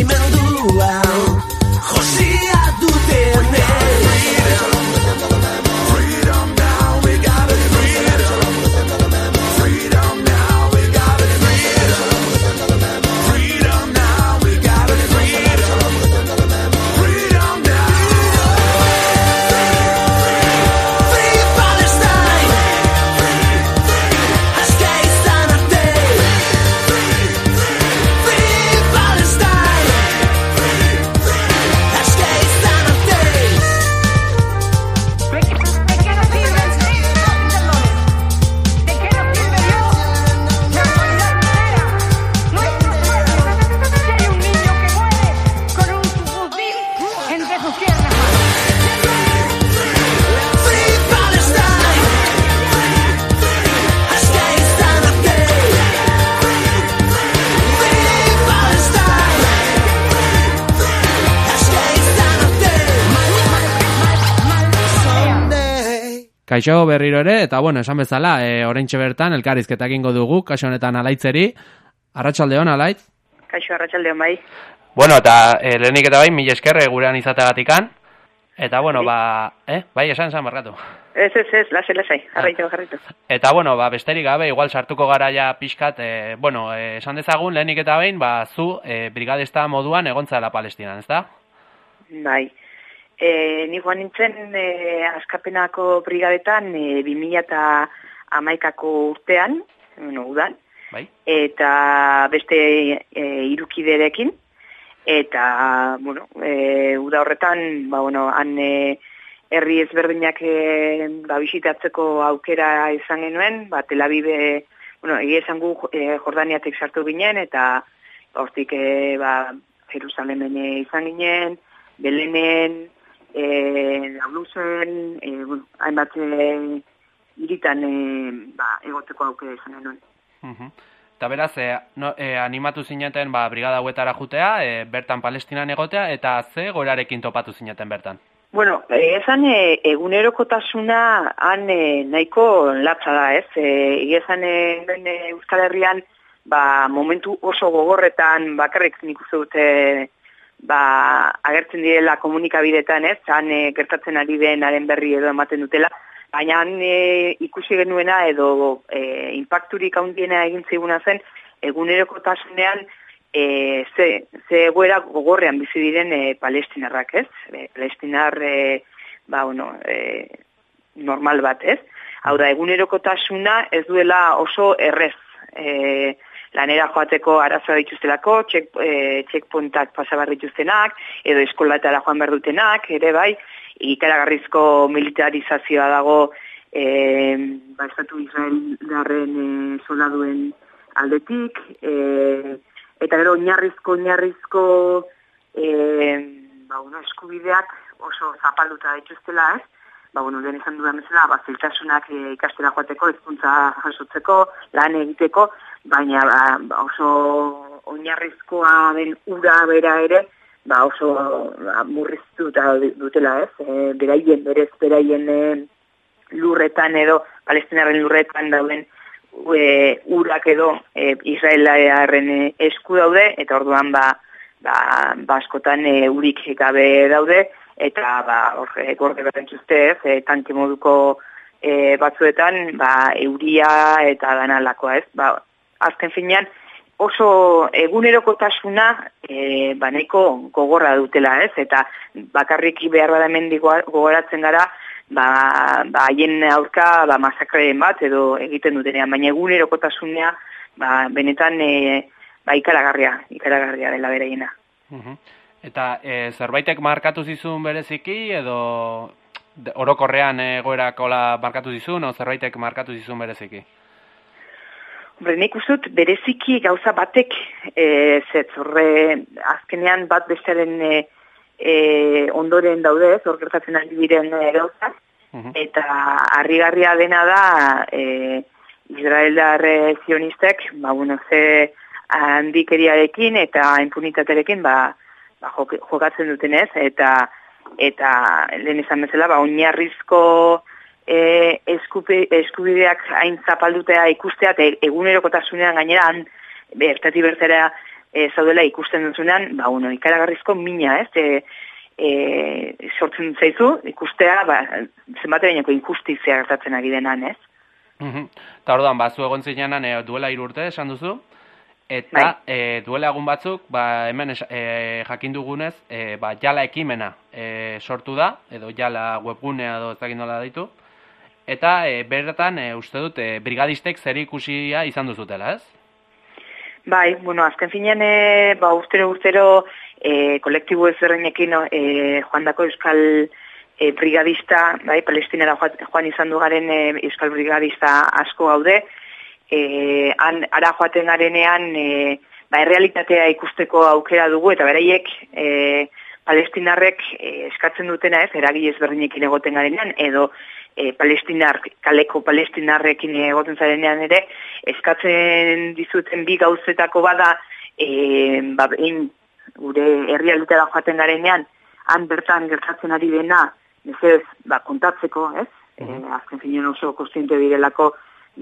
Kaixo berriro ere, eta bueno, esan bezala, e, oraintxe bertan, elkarrizketa egingo dugu, kaixo honetan alaitzeri. Arratsaldeon alaitz. Kaixo arratsaldeon bai. Bueno, eta e, lehenik eta bai, mila esker e, gurean izateagatikan. Eta bueno, ba, eh, bai, esan esan barkatu. Ez, ez, ez, lasai, lasai, jarraitu, jarraitu. Eta bueno, ba, besterik gabe, igual sartuko gara ja pixkat, e, bueno, e, esan dezagun, lehenik eta behin, ba, zu e, brigadista moduan egontzala Palestinan, ezta? Bai. E, ni joan nintzen e, askapenako brigadetan e, 2000 eta amaikako urtean, bueno, udan, Bai. eta beste e, irukiderekin, eta, bueno, e, uda horretan, ba, bueno, han e, herri ezberdinak e, ba, bisitatzeko aukera izan genuen, ba, Tel Aviv, e, bueno, egia esan gu e, Jordaniatik sartu ginen, eta ba, hortik e, ba, Jerusalemen izan ginen, Belenen, e, Lauluzen, e, bueno, hainbat e, iritan e, ba, egoteko aukera izan genuen. Eta beraz, e, no, e, animatu zineten ba, brigada hauetara jutea, e, bertan Palestinan egotea, eta ze gorarekin topatu zineten bertan? Bueno, egia esan e, egunerokotasuna han e, nahiko latza da, ez? E, egia esan e, hemen, e, Euskal Herrian ba, momentu oso gogorretan bakarrik nik uste dute ba, agertzen direla komunikabidetan, ez? Han e, gertatzen ari denaren berri edo ematen dutela, baina han e, ikusi genuena edo e, impacturik handiena egin ziguna zen egunerokotasunean e, ze, ze egoera gogorrean bizi diren e, palestinarrak, ez? E, palestinar, e, ba, bueno, e, normal bat, ez? Hau da, egunerokotasuna ez duela oso errez e, lanera joateko arazoa dituztelako, check, e, checkpointak pasabar dituztenak, edo eskolatara joan behar dutenak, ere bai, ikaragarrizko militarizazioa dago e, ba, Estatu Israeldarren e, soldaduen aldetik, e, eta gero oinarrizko oinarrizko e, ba, bueno, eskubideak oso zapalduta dituztela, ez? Ba, bueno, lehen esan dudan bezala, ba, zeltasunak e, ikastera joateko, hezkuntza jasotzeko, lan egiteko, baina ba, ba, oso oinarrizkoa den ura bera ere, ba, oso ba, murriztuta dutela, ez? E, beraien, berez, beraien e, lurretan edo, palestinaren lurretan dauden e, urak edo e, Israelaren e, esku daude, eta orduan ba, ba, ba askotan e, urik gabe daude, eta ba, hor gorde berrentzuzte ez, e, tanke moduko e, batzuetan ba, euria eta danalakoa ez. Ba, azken finean, oso egunerokotasuna e, ba, nahiko gogorra dutela, ez? Eta bakarrik behar bada gogoratzen gara, ba, ba haien aurka ba, masakreen bat edo egiten dutenean, baina egunerokotasunea ba, benetan e, ba, ikaragarria, ikaragarria dela beraiena. Mhm. Eta e, zerbaitek markatu zizun bereziki edo orokorrean egoerakola markatu zizun o zerbaitek markatu zizun bereziki? Hombre, nik uste dut bereziki gauza batek e, zetz, horre azkenean bat bestearen e, e, ondoren daude, hor gertatzen ari diren e, gauzak, eta harrigarria dena da e, Israeldar e, zionistek, ba, bueno, ze handikeriarekin eta impunitaterekin, ba, ba, jok- jokatzen dutenez, eta eta lehen izan bezala, ba, oinarrizko e, eskupe, eskubideak hain zapaldutea ikustea, eta egunerokotasunean gainera, han, bertati bertera e, zaudela ikusten duzunean, ba, bueno, ikaragarrizko mina, ez, e, e, sortzen zaizu, ikustea, ba, zenbat bainako inkustizia gertatzen ari denan, ez? Mhm. Eta orduan, ba, zu egon zinean e, duela hiru urte, esan duzu, eta e, duela egun batzuk, ba, hemen es, e, jakin dugunez, e, ba, jala ekimena e, sortu da, edo jala webgunea edo ez dakit nola ditu, eta e, bertan, e, uste dut, e, brigadistek zer ikusia izan duzutela, ez? Bai, bueno, azken finean, e, ba, urtero urtero, e, kolektibo ezberdinekin e, joandako euskal e, brigadista, bai, palestinara joan, joan izan du garen e, euskal brigadista asko gaude, e, han, ara joaten garenean, e, ba, errealitatea ikusteko aukera dugu, eta beraiek, e, palestinarrek e, eskatzen dutena ez, eragile ezberdinekin egoten garenean, edo e, palestinar, kaleko palestinarrekin egoten zarenean ere, eskatzen dizuten bi gauzetako bada, e, ba, behin gure herrialdetara joaten garenean, han bertan gertatzen ari dena, mesedez, ba, kontatzeko, ez? E, azken finean oso kostiente direlako,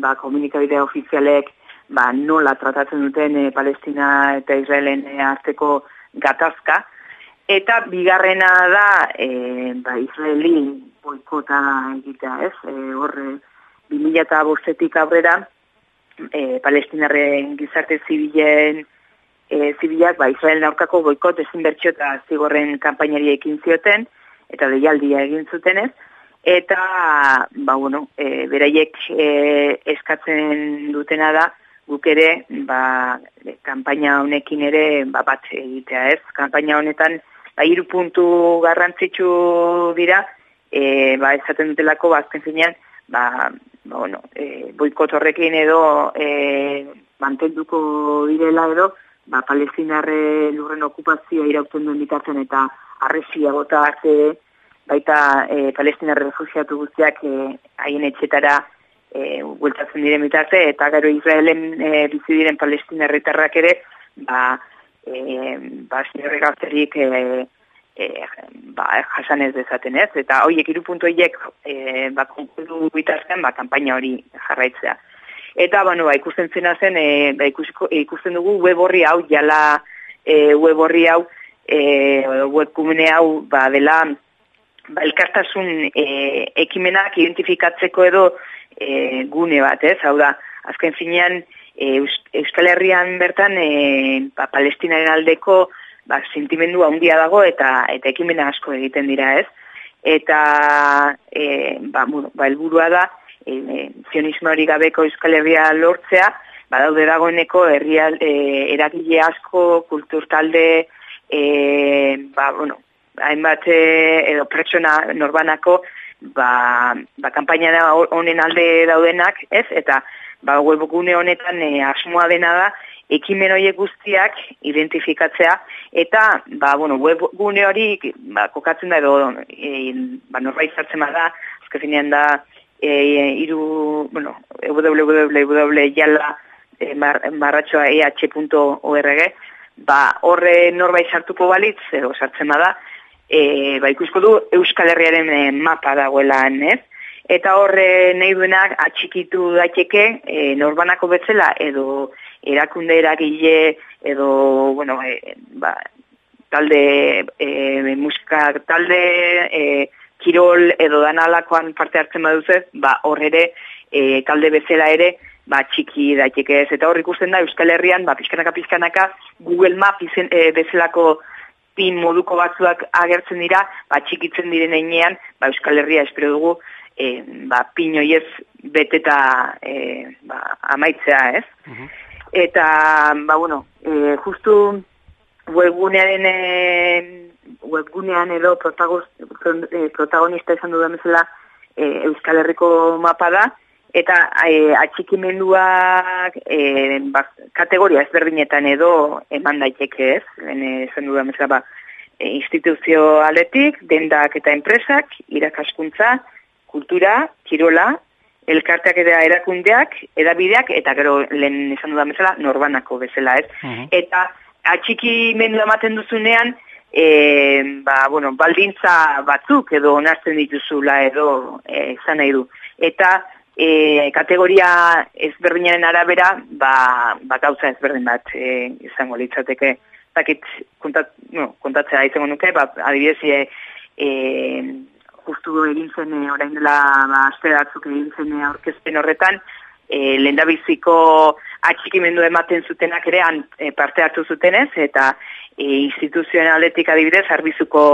ba, komunikabidea ofizialek, ba, nola tratatzen duten e, Palestina eta Israelen e, arteko gatazka, eta bigarrena da, e, ba, Israeli boikota egitea, ez? E, horre, 2005etik aurrera, e, palestinarren gizarte zibilen e, zibilak ba, Israelen aurkako boikot ezin bertxo eta zigorren kampainari ekin zioten, eta deialdia egin zutenez, eta, ba, bueno, e, beraiek e, eskatzen dutena da, guk ere, ba, kanpaina honekin ere, ba, bat egitea ez, kanpaina honetan, ba, hiru puntu garrantzitsu dira, e, ba, esaten dutelako, ba, azken finean, ba, ba, bueno, e, boikot horrekin edo e, mantenduko direla edo, ba, palestinarre lurren okupazioa irauten duen bitartzen eta arresia bota arte baita e, palestinarre refugiatu guztiak e, haien etxetara e, bueltatzen diren bitarte eta gero Israelen e, bizi diren palestinarretarrak ere ba, e, ba, zinerre gazterik e, e, ba, jasan ez dezaten ez, eta horiek hiru puntu horiek e, ba, konkurdu bitartean ba, kanpaina hori jarraitzea. Eta, bueno, ba, ikusten zena zen, e, ba, ikusiko, ikusten dugu web horri hau, jala e, web horri hau, e, webkumene hau, ba, dela, ba, elkartasun e, ekimenak identifikatzeko edo e, gune bat, ez? Hau da, azken finean, e, Eus- Euskal Herrian bertan, e, ba, palestinaren aldeko, ba, sentimendu handia dago eta eta ekimena asko egiten dira, ez? Eta, e, ba, bueno, ba, helburua da, e, zionismo hori gabeko Euskal Herria lortzea, badaude dagoeneko herrial e, eragile asko, kultur talde, e, ba, bueno, hainbat e, edo pertsona norbanako, ba, ba kanpaina honen alde daudenak, ez? Eta ba, webgune honetan e, asmoa dena da, ekimen horiek guztiak identifikatzea, eta ba, bueno, webgune hori ba, kokatzen da edo e, ba, norbait zartzen bada, azkenean da e, iru, bueno, eh.org, ba, horre norbait sartuko balitz, edo sartzen bada, e, ba, ikusko du Euskal Herriaren e, mapa dagoelan, ez? Eta horre nahi duenak atxikitu daiteke e, norbanako betzela edo erakunde eragile edo, bueno, e, ba, talde, e, musika talde, e, kirol edo danalakoan parte hartzen baduzez, ba, hor ere, e, talde bezala ere, ba, txiki daiteke ez. Eta hor ikusten da Euskal Herrian, ba, pixkanaka pixkanaka Google Map izen, e, bezalako pin moduko batzuak agertzen dira, ba, txikitzen diren einean, ba, Euskal Herria espero dugu, e, ba, pin hoiez beteta e, ba, amaitzea, ez? Eta, ba, bueno, e, justu webgunearen e, webgunean edo protagonista izan dudan bezala e, Euskal Herriko mapa da, eta e, atxikimenduak e, ba, kategoria ezberdinetan edo eman daiteke ez, lehen esan dudan bezala ba, e, instituzio aletik, dendak eta enpresak, irakaskuntza, kultura, kirola, elkarteak eta erakundeak, edabideak, eta gero lehen esan dudan bezala, norbanako bezala ez. Eta atxikimendu ematen duzunean, e, ba, bueno, baldintza batzuk edo onartzen dituzula edo e, izan nahi du. Eta e, kategoria ezberdinaren arabera, ba, ba gauza ezberdin bat e, izango litzateke. Zakit, kontat, no, kontatzea izango nuke, ba, adibidez, e, e, justu egin zen e, orain dela ba, aste batzuk egin zen e, aurkezpen horretan, e, lehendabiziko atxikimendu ematen zutenak ere han, e, parte hartu zutenez, eta e, instituzioen aldetik adibidez, arbizuko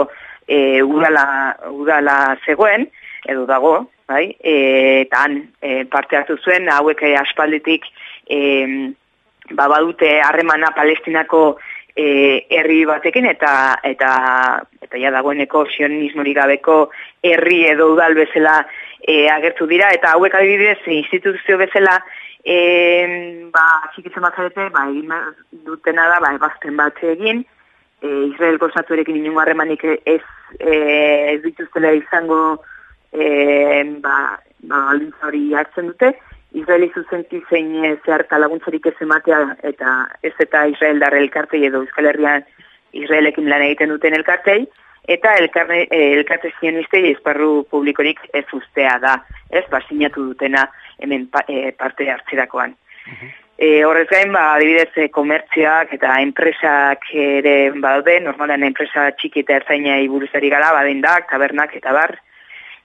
e, udala, udala zegoen, edo dago, bai, e, eta han e, parte hartu zuen, hauek e, aspalditik e, ba, badute harremana palestinako e, herri batekin eta eta eta ja dagoeneko sionismorik gabeko herri edo udal bezala e, agertu dira. Eta hauek adibidez instituzio bezala e, ba txikitzen bat zarete, ba egin dutena da ba ebazpen bat egin. E, Israelko estatuarekin inongo harremanik ez e, ez dituztela izango e, ba, ba hori hartzen dute. Israeli zuzenti zein e, zeharka laguntzarik ez ematea eta ez eta Israel darre elkartei edo Euskal Herrian Israelekin lan egiten duten elkartei. Eta elkarne, e, elkarte zionistei esparru publikorik ez ustea da, ez, ba, sinatu dutena hemen pa, e, parte hartzerakoan. E, horrez gain, ba, adibidez, komertzioak eta enpresak ere badaude, normalean enpresa txiki eta ertzainai buruzari gara, badendak, tabernak eta bar,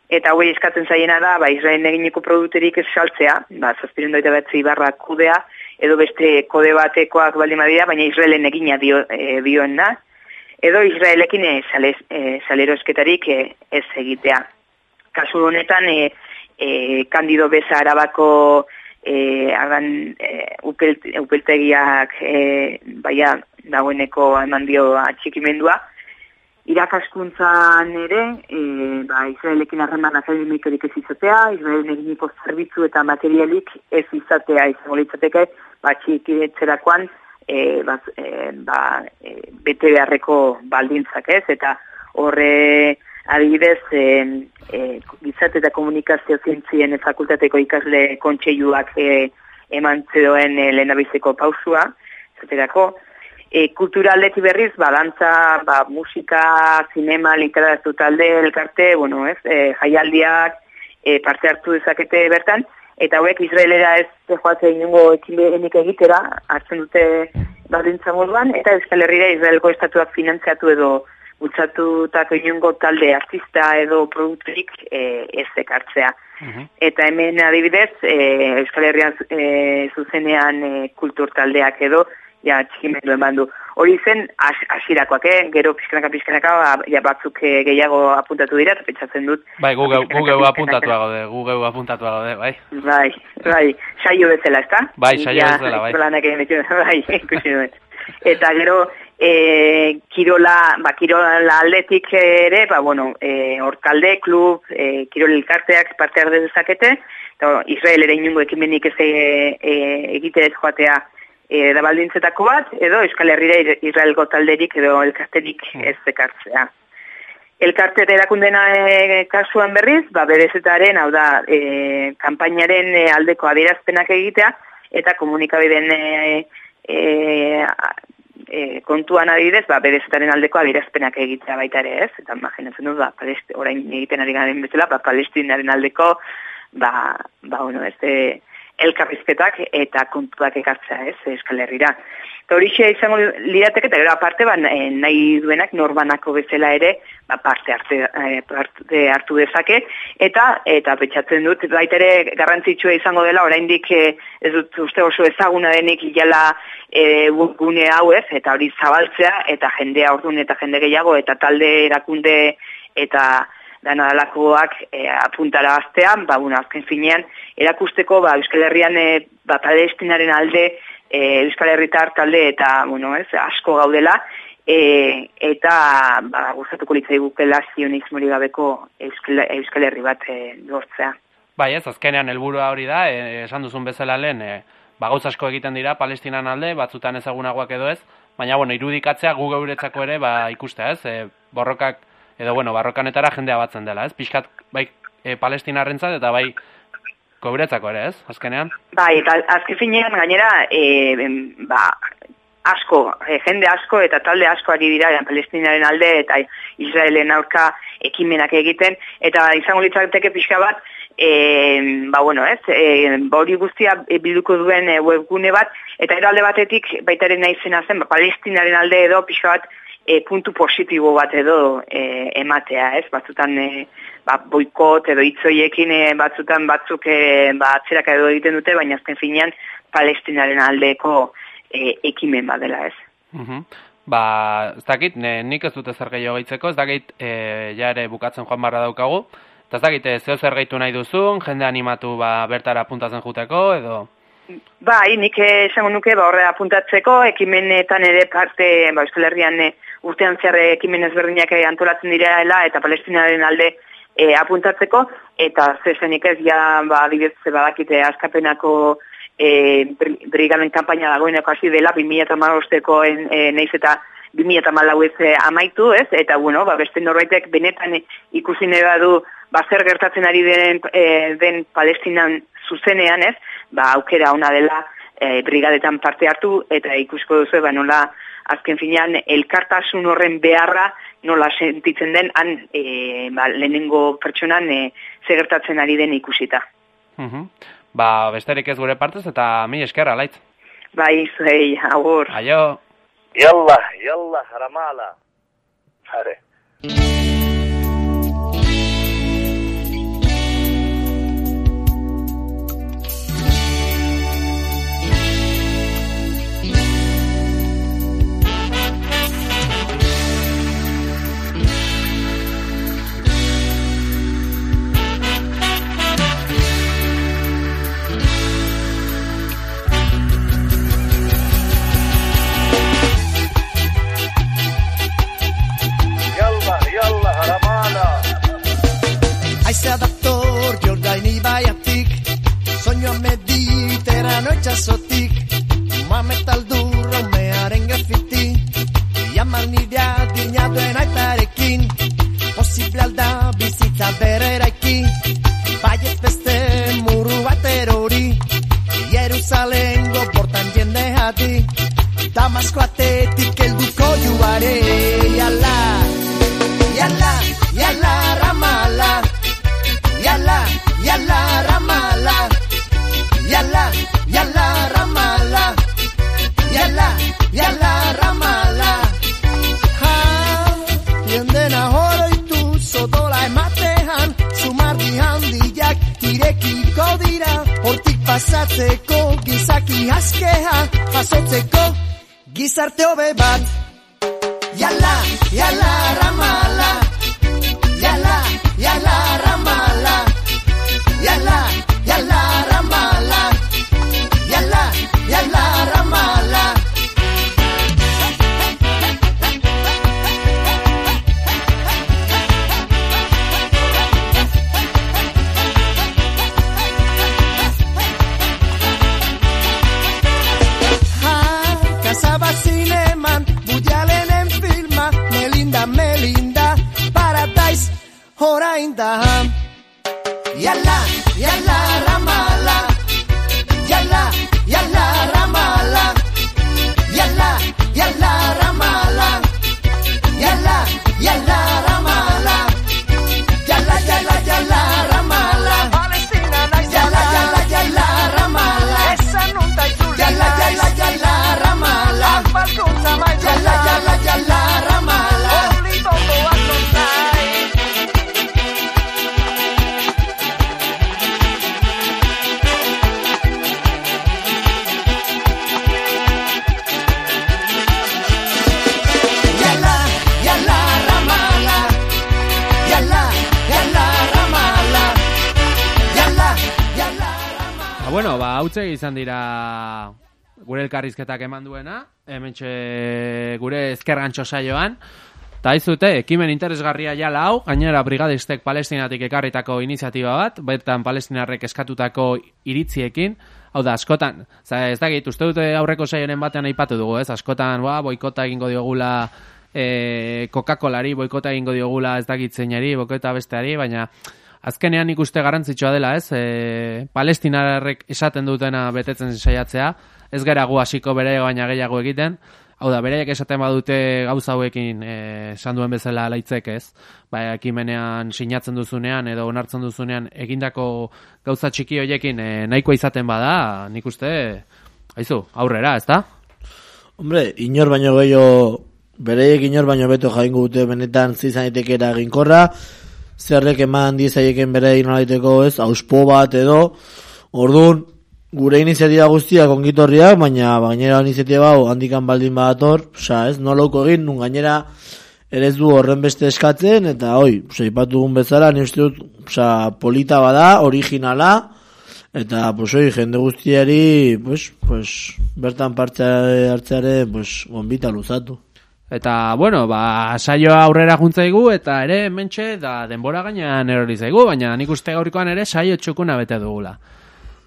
eta hauei eskatzen zaiena da, ba, Israelen eginiko produkterik ez saltzea, ba, zazpiren doita betzi barra kudea, edo beste kode batekoak baldin badira, baina Israelen egina dio, e, dioena, edo Israelekin e, sale, e, salerosketarik e, ez egitea. Kasu honetan, e, e, kandido beza arabako e, agan, e, upelt, upeltegiak e, baia dagoeneko eman dio atxikimendua, irakaskuntzan ere, e, ba, Israelekin harreman akademikorik ez izatea, Israelen eginiko zerbitzu eta materialik ez izatea izango litzateke, ba, txikitzerakoan, e, ba, e, ba, e, bete beharreko baldintzak ez, eta horre adibidez e, e, gizarte eta komunikazio zientzien fakultateko ikasle kontseiluak e, eman zedoen e, lehenabizeko pausua, zaterako, e, kulturaldetik berriz, ba, dantza, ba, musika, zinema, literatu talde, elkarte, bueno, ez, e, jaialdiak, e, parte hartu dezakete bertan, eta hauek Israelera ez joatzen inungo ekimenik egitera, hartzen dute baldintza moduan, eta Euskal Herrira Israelko estatuak finantziatu edo bultzatutako inungo talde artista edo produkturik e, ez ekartzea. Eta hemen adibidez, e, Euskal Herrian e, zuzenean e, kultur taldeak edo, ja, txikimendu eman du. Hori zen, has- hasirakoak, eh? gero pizkanaka pizkanaka, ba, ja, batzuk eh, gehiago apuntatu dira, eta pentsatzen dut. Bai, gu geu, gu pixkanaka, geu pixkanaka. apuntatua gaude, gu geu apuntatua gaude, bai. Bai, bai, saio bezala, ezta? Bai, saio bezala, bai. Lanak egin bai, ikusi duen. Eta gero, e, kirola, ba, kirola aldetik ere, ba, bueno, e, hortalde, klub, e, kirol elkarteak parte hartu dezakete, eta Israel ere inungo ekimenik ez e, e, egite ez joatea e, da baldintzetako bat, edo Euskal Herrira Israelgo talderik edo elkarterik ez ekartzea. Elkarte erakundena e, kasuan berriz, ba, berezetaren, hau da, e, kanpainaren e, aldeko adierazpenak egitea, eta komunikabideen e, e, e, kontuan adibidez, ba, berezetaren aldeko adierazpenak egitea baita ere ez, eta imaginatzen dut, ba, palest, orain egiten ari garen bezala, ba, palestinaren aldeko, ba, ba, bueno, ez, e, elkarrizketak eta kontuak ekartzea, ez, Euskal Herrira. Eta horixe izango lirateke, eta gero aparte, ba, eh, nahi duenak norbanako bezala ere, ba, parte, arte, eh, parte hartu dezake, eta eta petxatzen dut, baita ere garrantzitsua izango dela, oraindik eh, ez dut uste oso ezaguna denik jala e, gune hau ez, eta hori zabaltzea, eta jendea ordun eta jende gehiago, eta talde erakunde, eta dana dalakoak e, apuntara aztean, ba, bueno, azken finean, erakusteko, ba, Euskal Herrian, e, ba, palestinaren alde, e, Euskal Herritar talde eta, bueno, ez, asko gaudela, e, eta, ba, gustatuko litzai gukela zionismori gabeko Euskal, Euskal Herri bat e, lortzea. Bai, ez, azkenean helburua hori da, e, esan duzun bezala lehen, e, ba, asko egiten dira Palestinan alde, batzutan ezagunagoak edo ez, baina, bueno, irudikatzea gu geuretzako ere, ba, ikustea, ez, e, borrokak, edo, bueno, barrokanetara jendea batzen dela, ez, pixkat, bai, e, palestinarrentzat eta bai, geuretzako ere, ez, azkenean? Bai, eta azken finean gainera, e, ba, asko, e, jende asko eta talde asko ari dira Palestinaren alde eta Israelen aurka ekimenak egiten, eta izango litzateke pixka bat, e, ba bueno, ez, e, hori guztia bilduko duen webgune bat, eta ero alde batetik baitaren naizena zen, ba, Palestinaren alde edo pixka bat e, puntu positibo bat edo e, ematea, ez, batzutan e, ba, boikot edo hitzoiekin e, batzutan batzuk e, ba, atzerak edo egiten dute, baina azken finean Palestinaren aldeko e, ekimen badela, ez. Mhm. Ba, ez dakit, ne, nik ez dute zer gehiago gaitzeko, ez dakit, e, ja ere bukatzen joan barra daukagu, eta ez dakit, e, zeo zer gehitu nahi duzun, jende animatu ba, bertara apuntatzen juteko, edo... Bai, nik esango nuke ba horre apuntatzeko, ekimenetan ere parte, ba, Euskal Herrian e, urtean zehar ekimen ezberdinak e, antolatzen direla eta Palestinaren alde e, apuntatzeko, eta zesenik ez ja, ba, adibidez, badakite askapenako e, brigaden kanpaina dagoeneko hasi dela, 2008ko e, neiz eta 2008 ez amaitu, ez? Eta, bueno, ba, beste norbaitek benetan ikusi nahi badu, ba, zer gertatzen ari den, e, den Palestinan zuzenean, ez? Ba, aukera ona dela e, brigadetan parte hartu, eta ikusko duzu, ba, nola, azken finean elkartasun horren beharra nola sentitzen den han e, ba, lehenengo pertsonan eh, e, zegertatzen ari den ikusita. Uhum. Ba, besterik ez gure partez eta mi esker alait. Bai, zuei, agur. Aio. Yalla, yalla, ramala. Hare. Aramala Aizea dator jordain ibaiatik Soñoa mediterano itxasotik e Mamet aldu romearen grafiti Iamar nidea dinaduen aitarekin Posible alda bizitza berreraiki Baiet beste muru bat erori Jerusalen goportan jende jati Damasko atetik elduko juare Iala e Iala yala, yala ramala. Yala, yala ramala. Yala, yala ramala. Yala, yala ramala. Ha, jendena horoitu Zodola ematean Zumardi handiak Irekiko dira Hortik pasatzeko Gizaki askeha Jasotzeko Gizarte hobe bat. Yala, yala ramala yala ramala dira gure elkarrizketak eman duena, hementxe gure ezkergantxo saioan, eta aizute, ekimen interesgarria jala hau, gainera brigadistek palestinatik ekarritako iniziatiba bat, betan palestinarrek eskatutako iritziekin, hau da, askotan, za, ez dakit, uste dute aurreko saioren batean aipatu dugu, ez, askotan, ba, boikota egingo diogula e, Coca-Colari, boikota egingo diogula ez dakit zeinari, boikota besteari, baina azkenean ikuste garrantzitsua dela, ez? E, palestinarrek esaten dutena betetzen saiatzea, ez gara gu hasiko bere baina gehiago egiten, hau da, bereiek esaten badute gauza hauekin e, esan duen bezala laitzek, ez? Ba, ekimenean sinatzen duzunean edo onartzen duzunean egindako gauza txiki hoiekin e, nahikoa izaten bada, nik uste, haizu, aurrera, ez da? Hombre, inor baino gehiago, bereiek inor baino beto jaingo dute benetan zizan itekera eginkorra, zerrek eman dizaieken bere nolaiteko ez, auspo bat edo, orduan, gure iniziatiba guztiak ongitorriak, baina gainera iniziatiba hau handikan baldin badator, oza, ez, noloko egin, nun gainera ere du horren beste eskatzen, eta hoi, oza, ipatu dugun bezala, ni uste dut, oza, polita bada, originala, eta, pues, hoi, jende guztiari, pues, pues, bertan parte hartzeare, pues, gombita luzatu. Eta, bueno, ba, saioa aurrera juntzaigu, eta ere, mentxe, da, denbora gainean erori zaigu, baina nik uste gaurikoan ere saio txukuna bete dugula.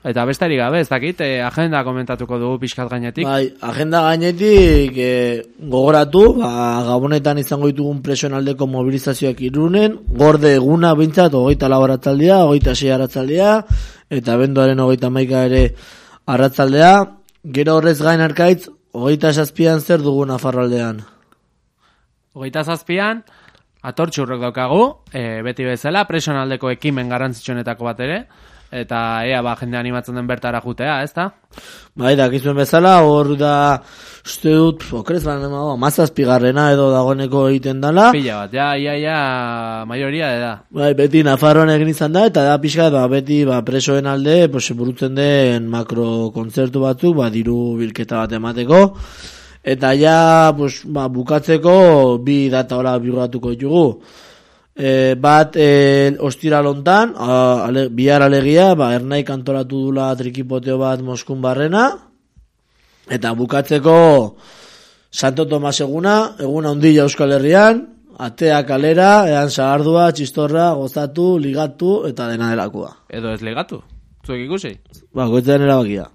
Eta besterik gabe, ez dakit, eh, agenda komentatuko dugu pixkat gainetik. Bai, agenda gainetik eh, gogoratu, ba, gabonetan izango ditugun presionaldeko mobilizazioak irunen, gorde eguna bintzat, hogeita lau aratzaldea, hogeita sei aratzaldea, eta bendoaren hogeita maika ere arratzaldea, gero horrez gain arkaitz, hogeita zazpian zer dugu Nafarroaldean. Hogeita zazpian, atortxurrok daukagu, e, beti bezala, presionaldeko ekimen garrantzitsuenetako bat ere, eta ea ba jende animatzen den bertara jutea, ez da? Bai, dakizuen bezala, hor da, uste dut, okrez lan emago, mazazpigarrena edo dagoeneko egiten dala. Pila bat, ja, ia, ia, maioria da. Bai, beti Nafarroan egin izan da, eta da pixka, ba, beti ba, presoen alde, pues, burutzen den makro kontzertu batzuk, ba, diru bilketa bat emateko. Eta ja, pues, ba, bukatzeko, bi data hola bigoratuko ditugu. E, bat, e, ostira lontan, a, ale, bihar alegia, ba, ernai kantoratu dula trikipoteo bat Moskun barrena. Eta bukatzeko, Santo Tomas eguna, eguna ondila Euskal Herrian, atea kalera, ean sagardua, txistorra, gozatu, ligatu, eta dena delakoa. Edo ez ligatu, zuek ikusi? Ba, goetzen erabakia.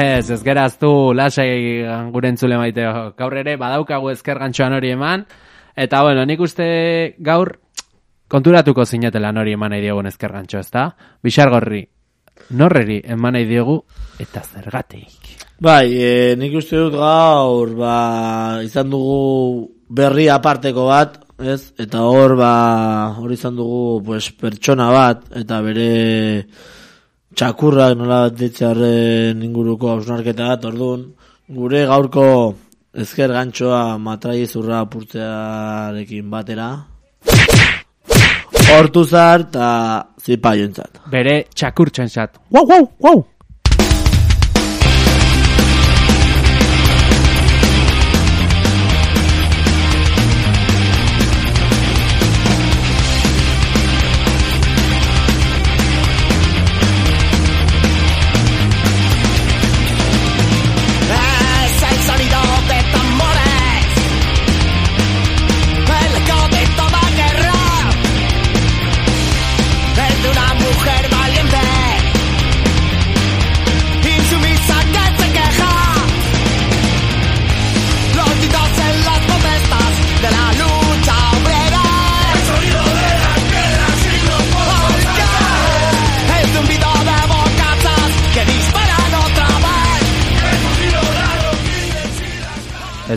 Ez, ez geraztu lasai gure entzule maite gaur ere badaukagu ezker gantxoan hori eman. Eta bueno, nik uste gaur konturatuko zinetela hori eman nahi diogun ezker gantxo, ez da? Bixargorri, norreri eman nahi diogu eta zergatik. Bai, e, nik uste dut gaur, ba, izan dugu berri aparteko bat, ez? Eta hor, ba, hor izan dugu, pues, pertsona bat, eta bere txakurrak nola ditzearen inguruko hausnarketa bat, orduan, gure gaurko ezker gantxoa matrai zurra apurtzearekin batera, hortu zar eta zipa. Bere txakurtzen zat. Wow, wow, wow!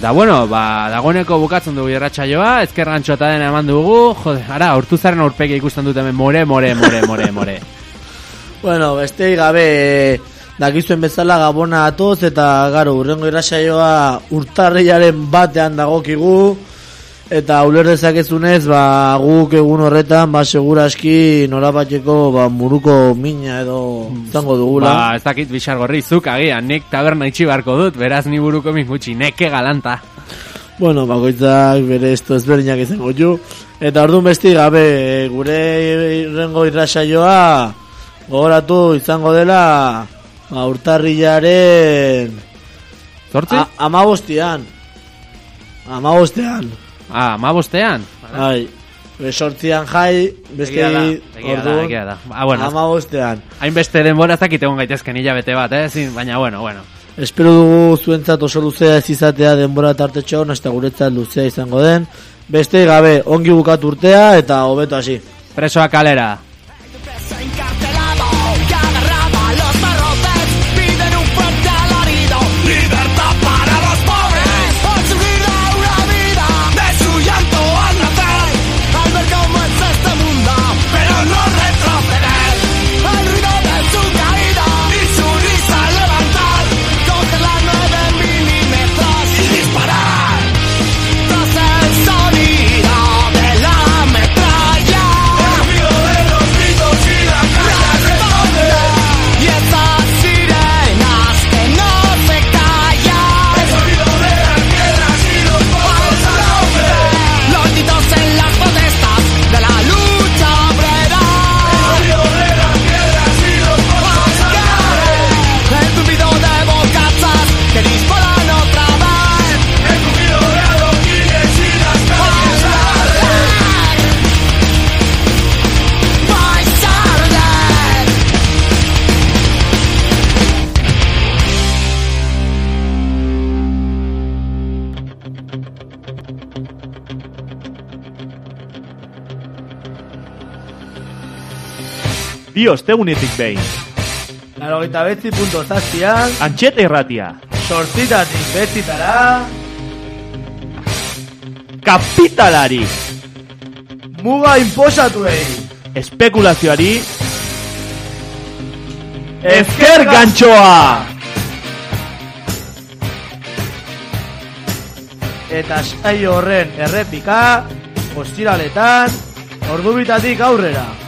Eta bueno, ba, dagoeneko bukatzen dugu irratsaioa, ezker gantxo eta dena eman dugu, jode, ara, urtuzaren aurpegi ikusten dut hemen, more, more, more, more, more. Bueno, beste gabe dakizuen bezala gabona atoz eta garo, urrengo irrasaioa urtarriaren batean dagokigu eta uler dezakezunez ba, guk egun horretan ba, seguraski norabateko ba, muruko mina edo zango dugula. Ba, ez dakit bixar gorri, zuk agian, nik taberna itxi beharko dut, beraz ni buruko min gutxi, neke galanta. Bueno, bakoitzak bere esto ezberdinak izango ju. Eta orduan besti gabe, gure rengo irrasaioa gogoratu izango dela ba, urtarrilaren Zortzi? Amabostian. Amabostean. Ah, ma bostean? Bai, besortzian jai, beste Egia da, egia da, egia da. Ah, bueno, amabostean. hainbeste denbora ez dakit egon gaitezken hilabete bat, eh? Zin, baina, bueno, bueno. Espero dugu zuentzat oso luzea ez izatea denbora tartetxo hon, hasta guretzat luzea izango den. Beste gabe, ongi bukatu urtea eta hobeto hasi. Presoa kalera. Bi ostegunetik behin. Laro gita betzi punto zazpian, Antxeta irratia. sortzitatik betzitara, Kapitalari. muga inposatuei. Espekulazioari. Ezker gantxoa. Eta saio horren errepika, ostiraletan, ordubitatik aurrera.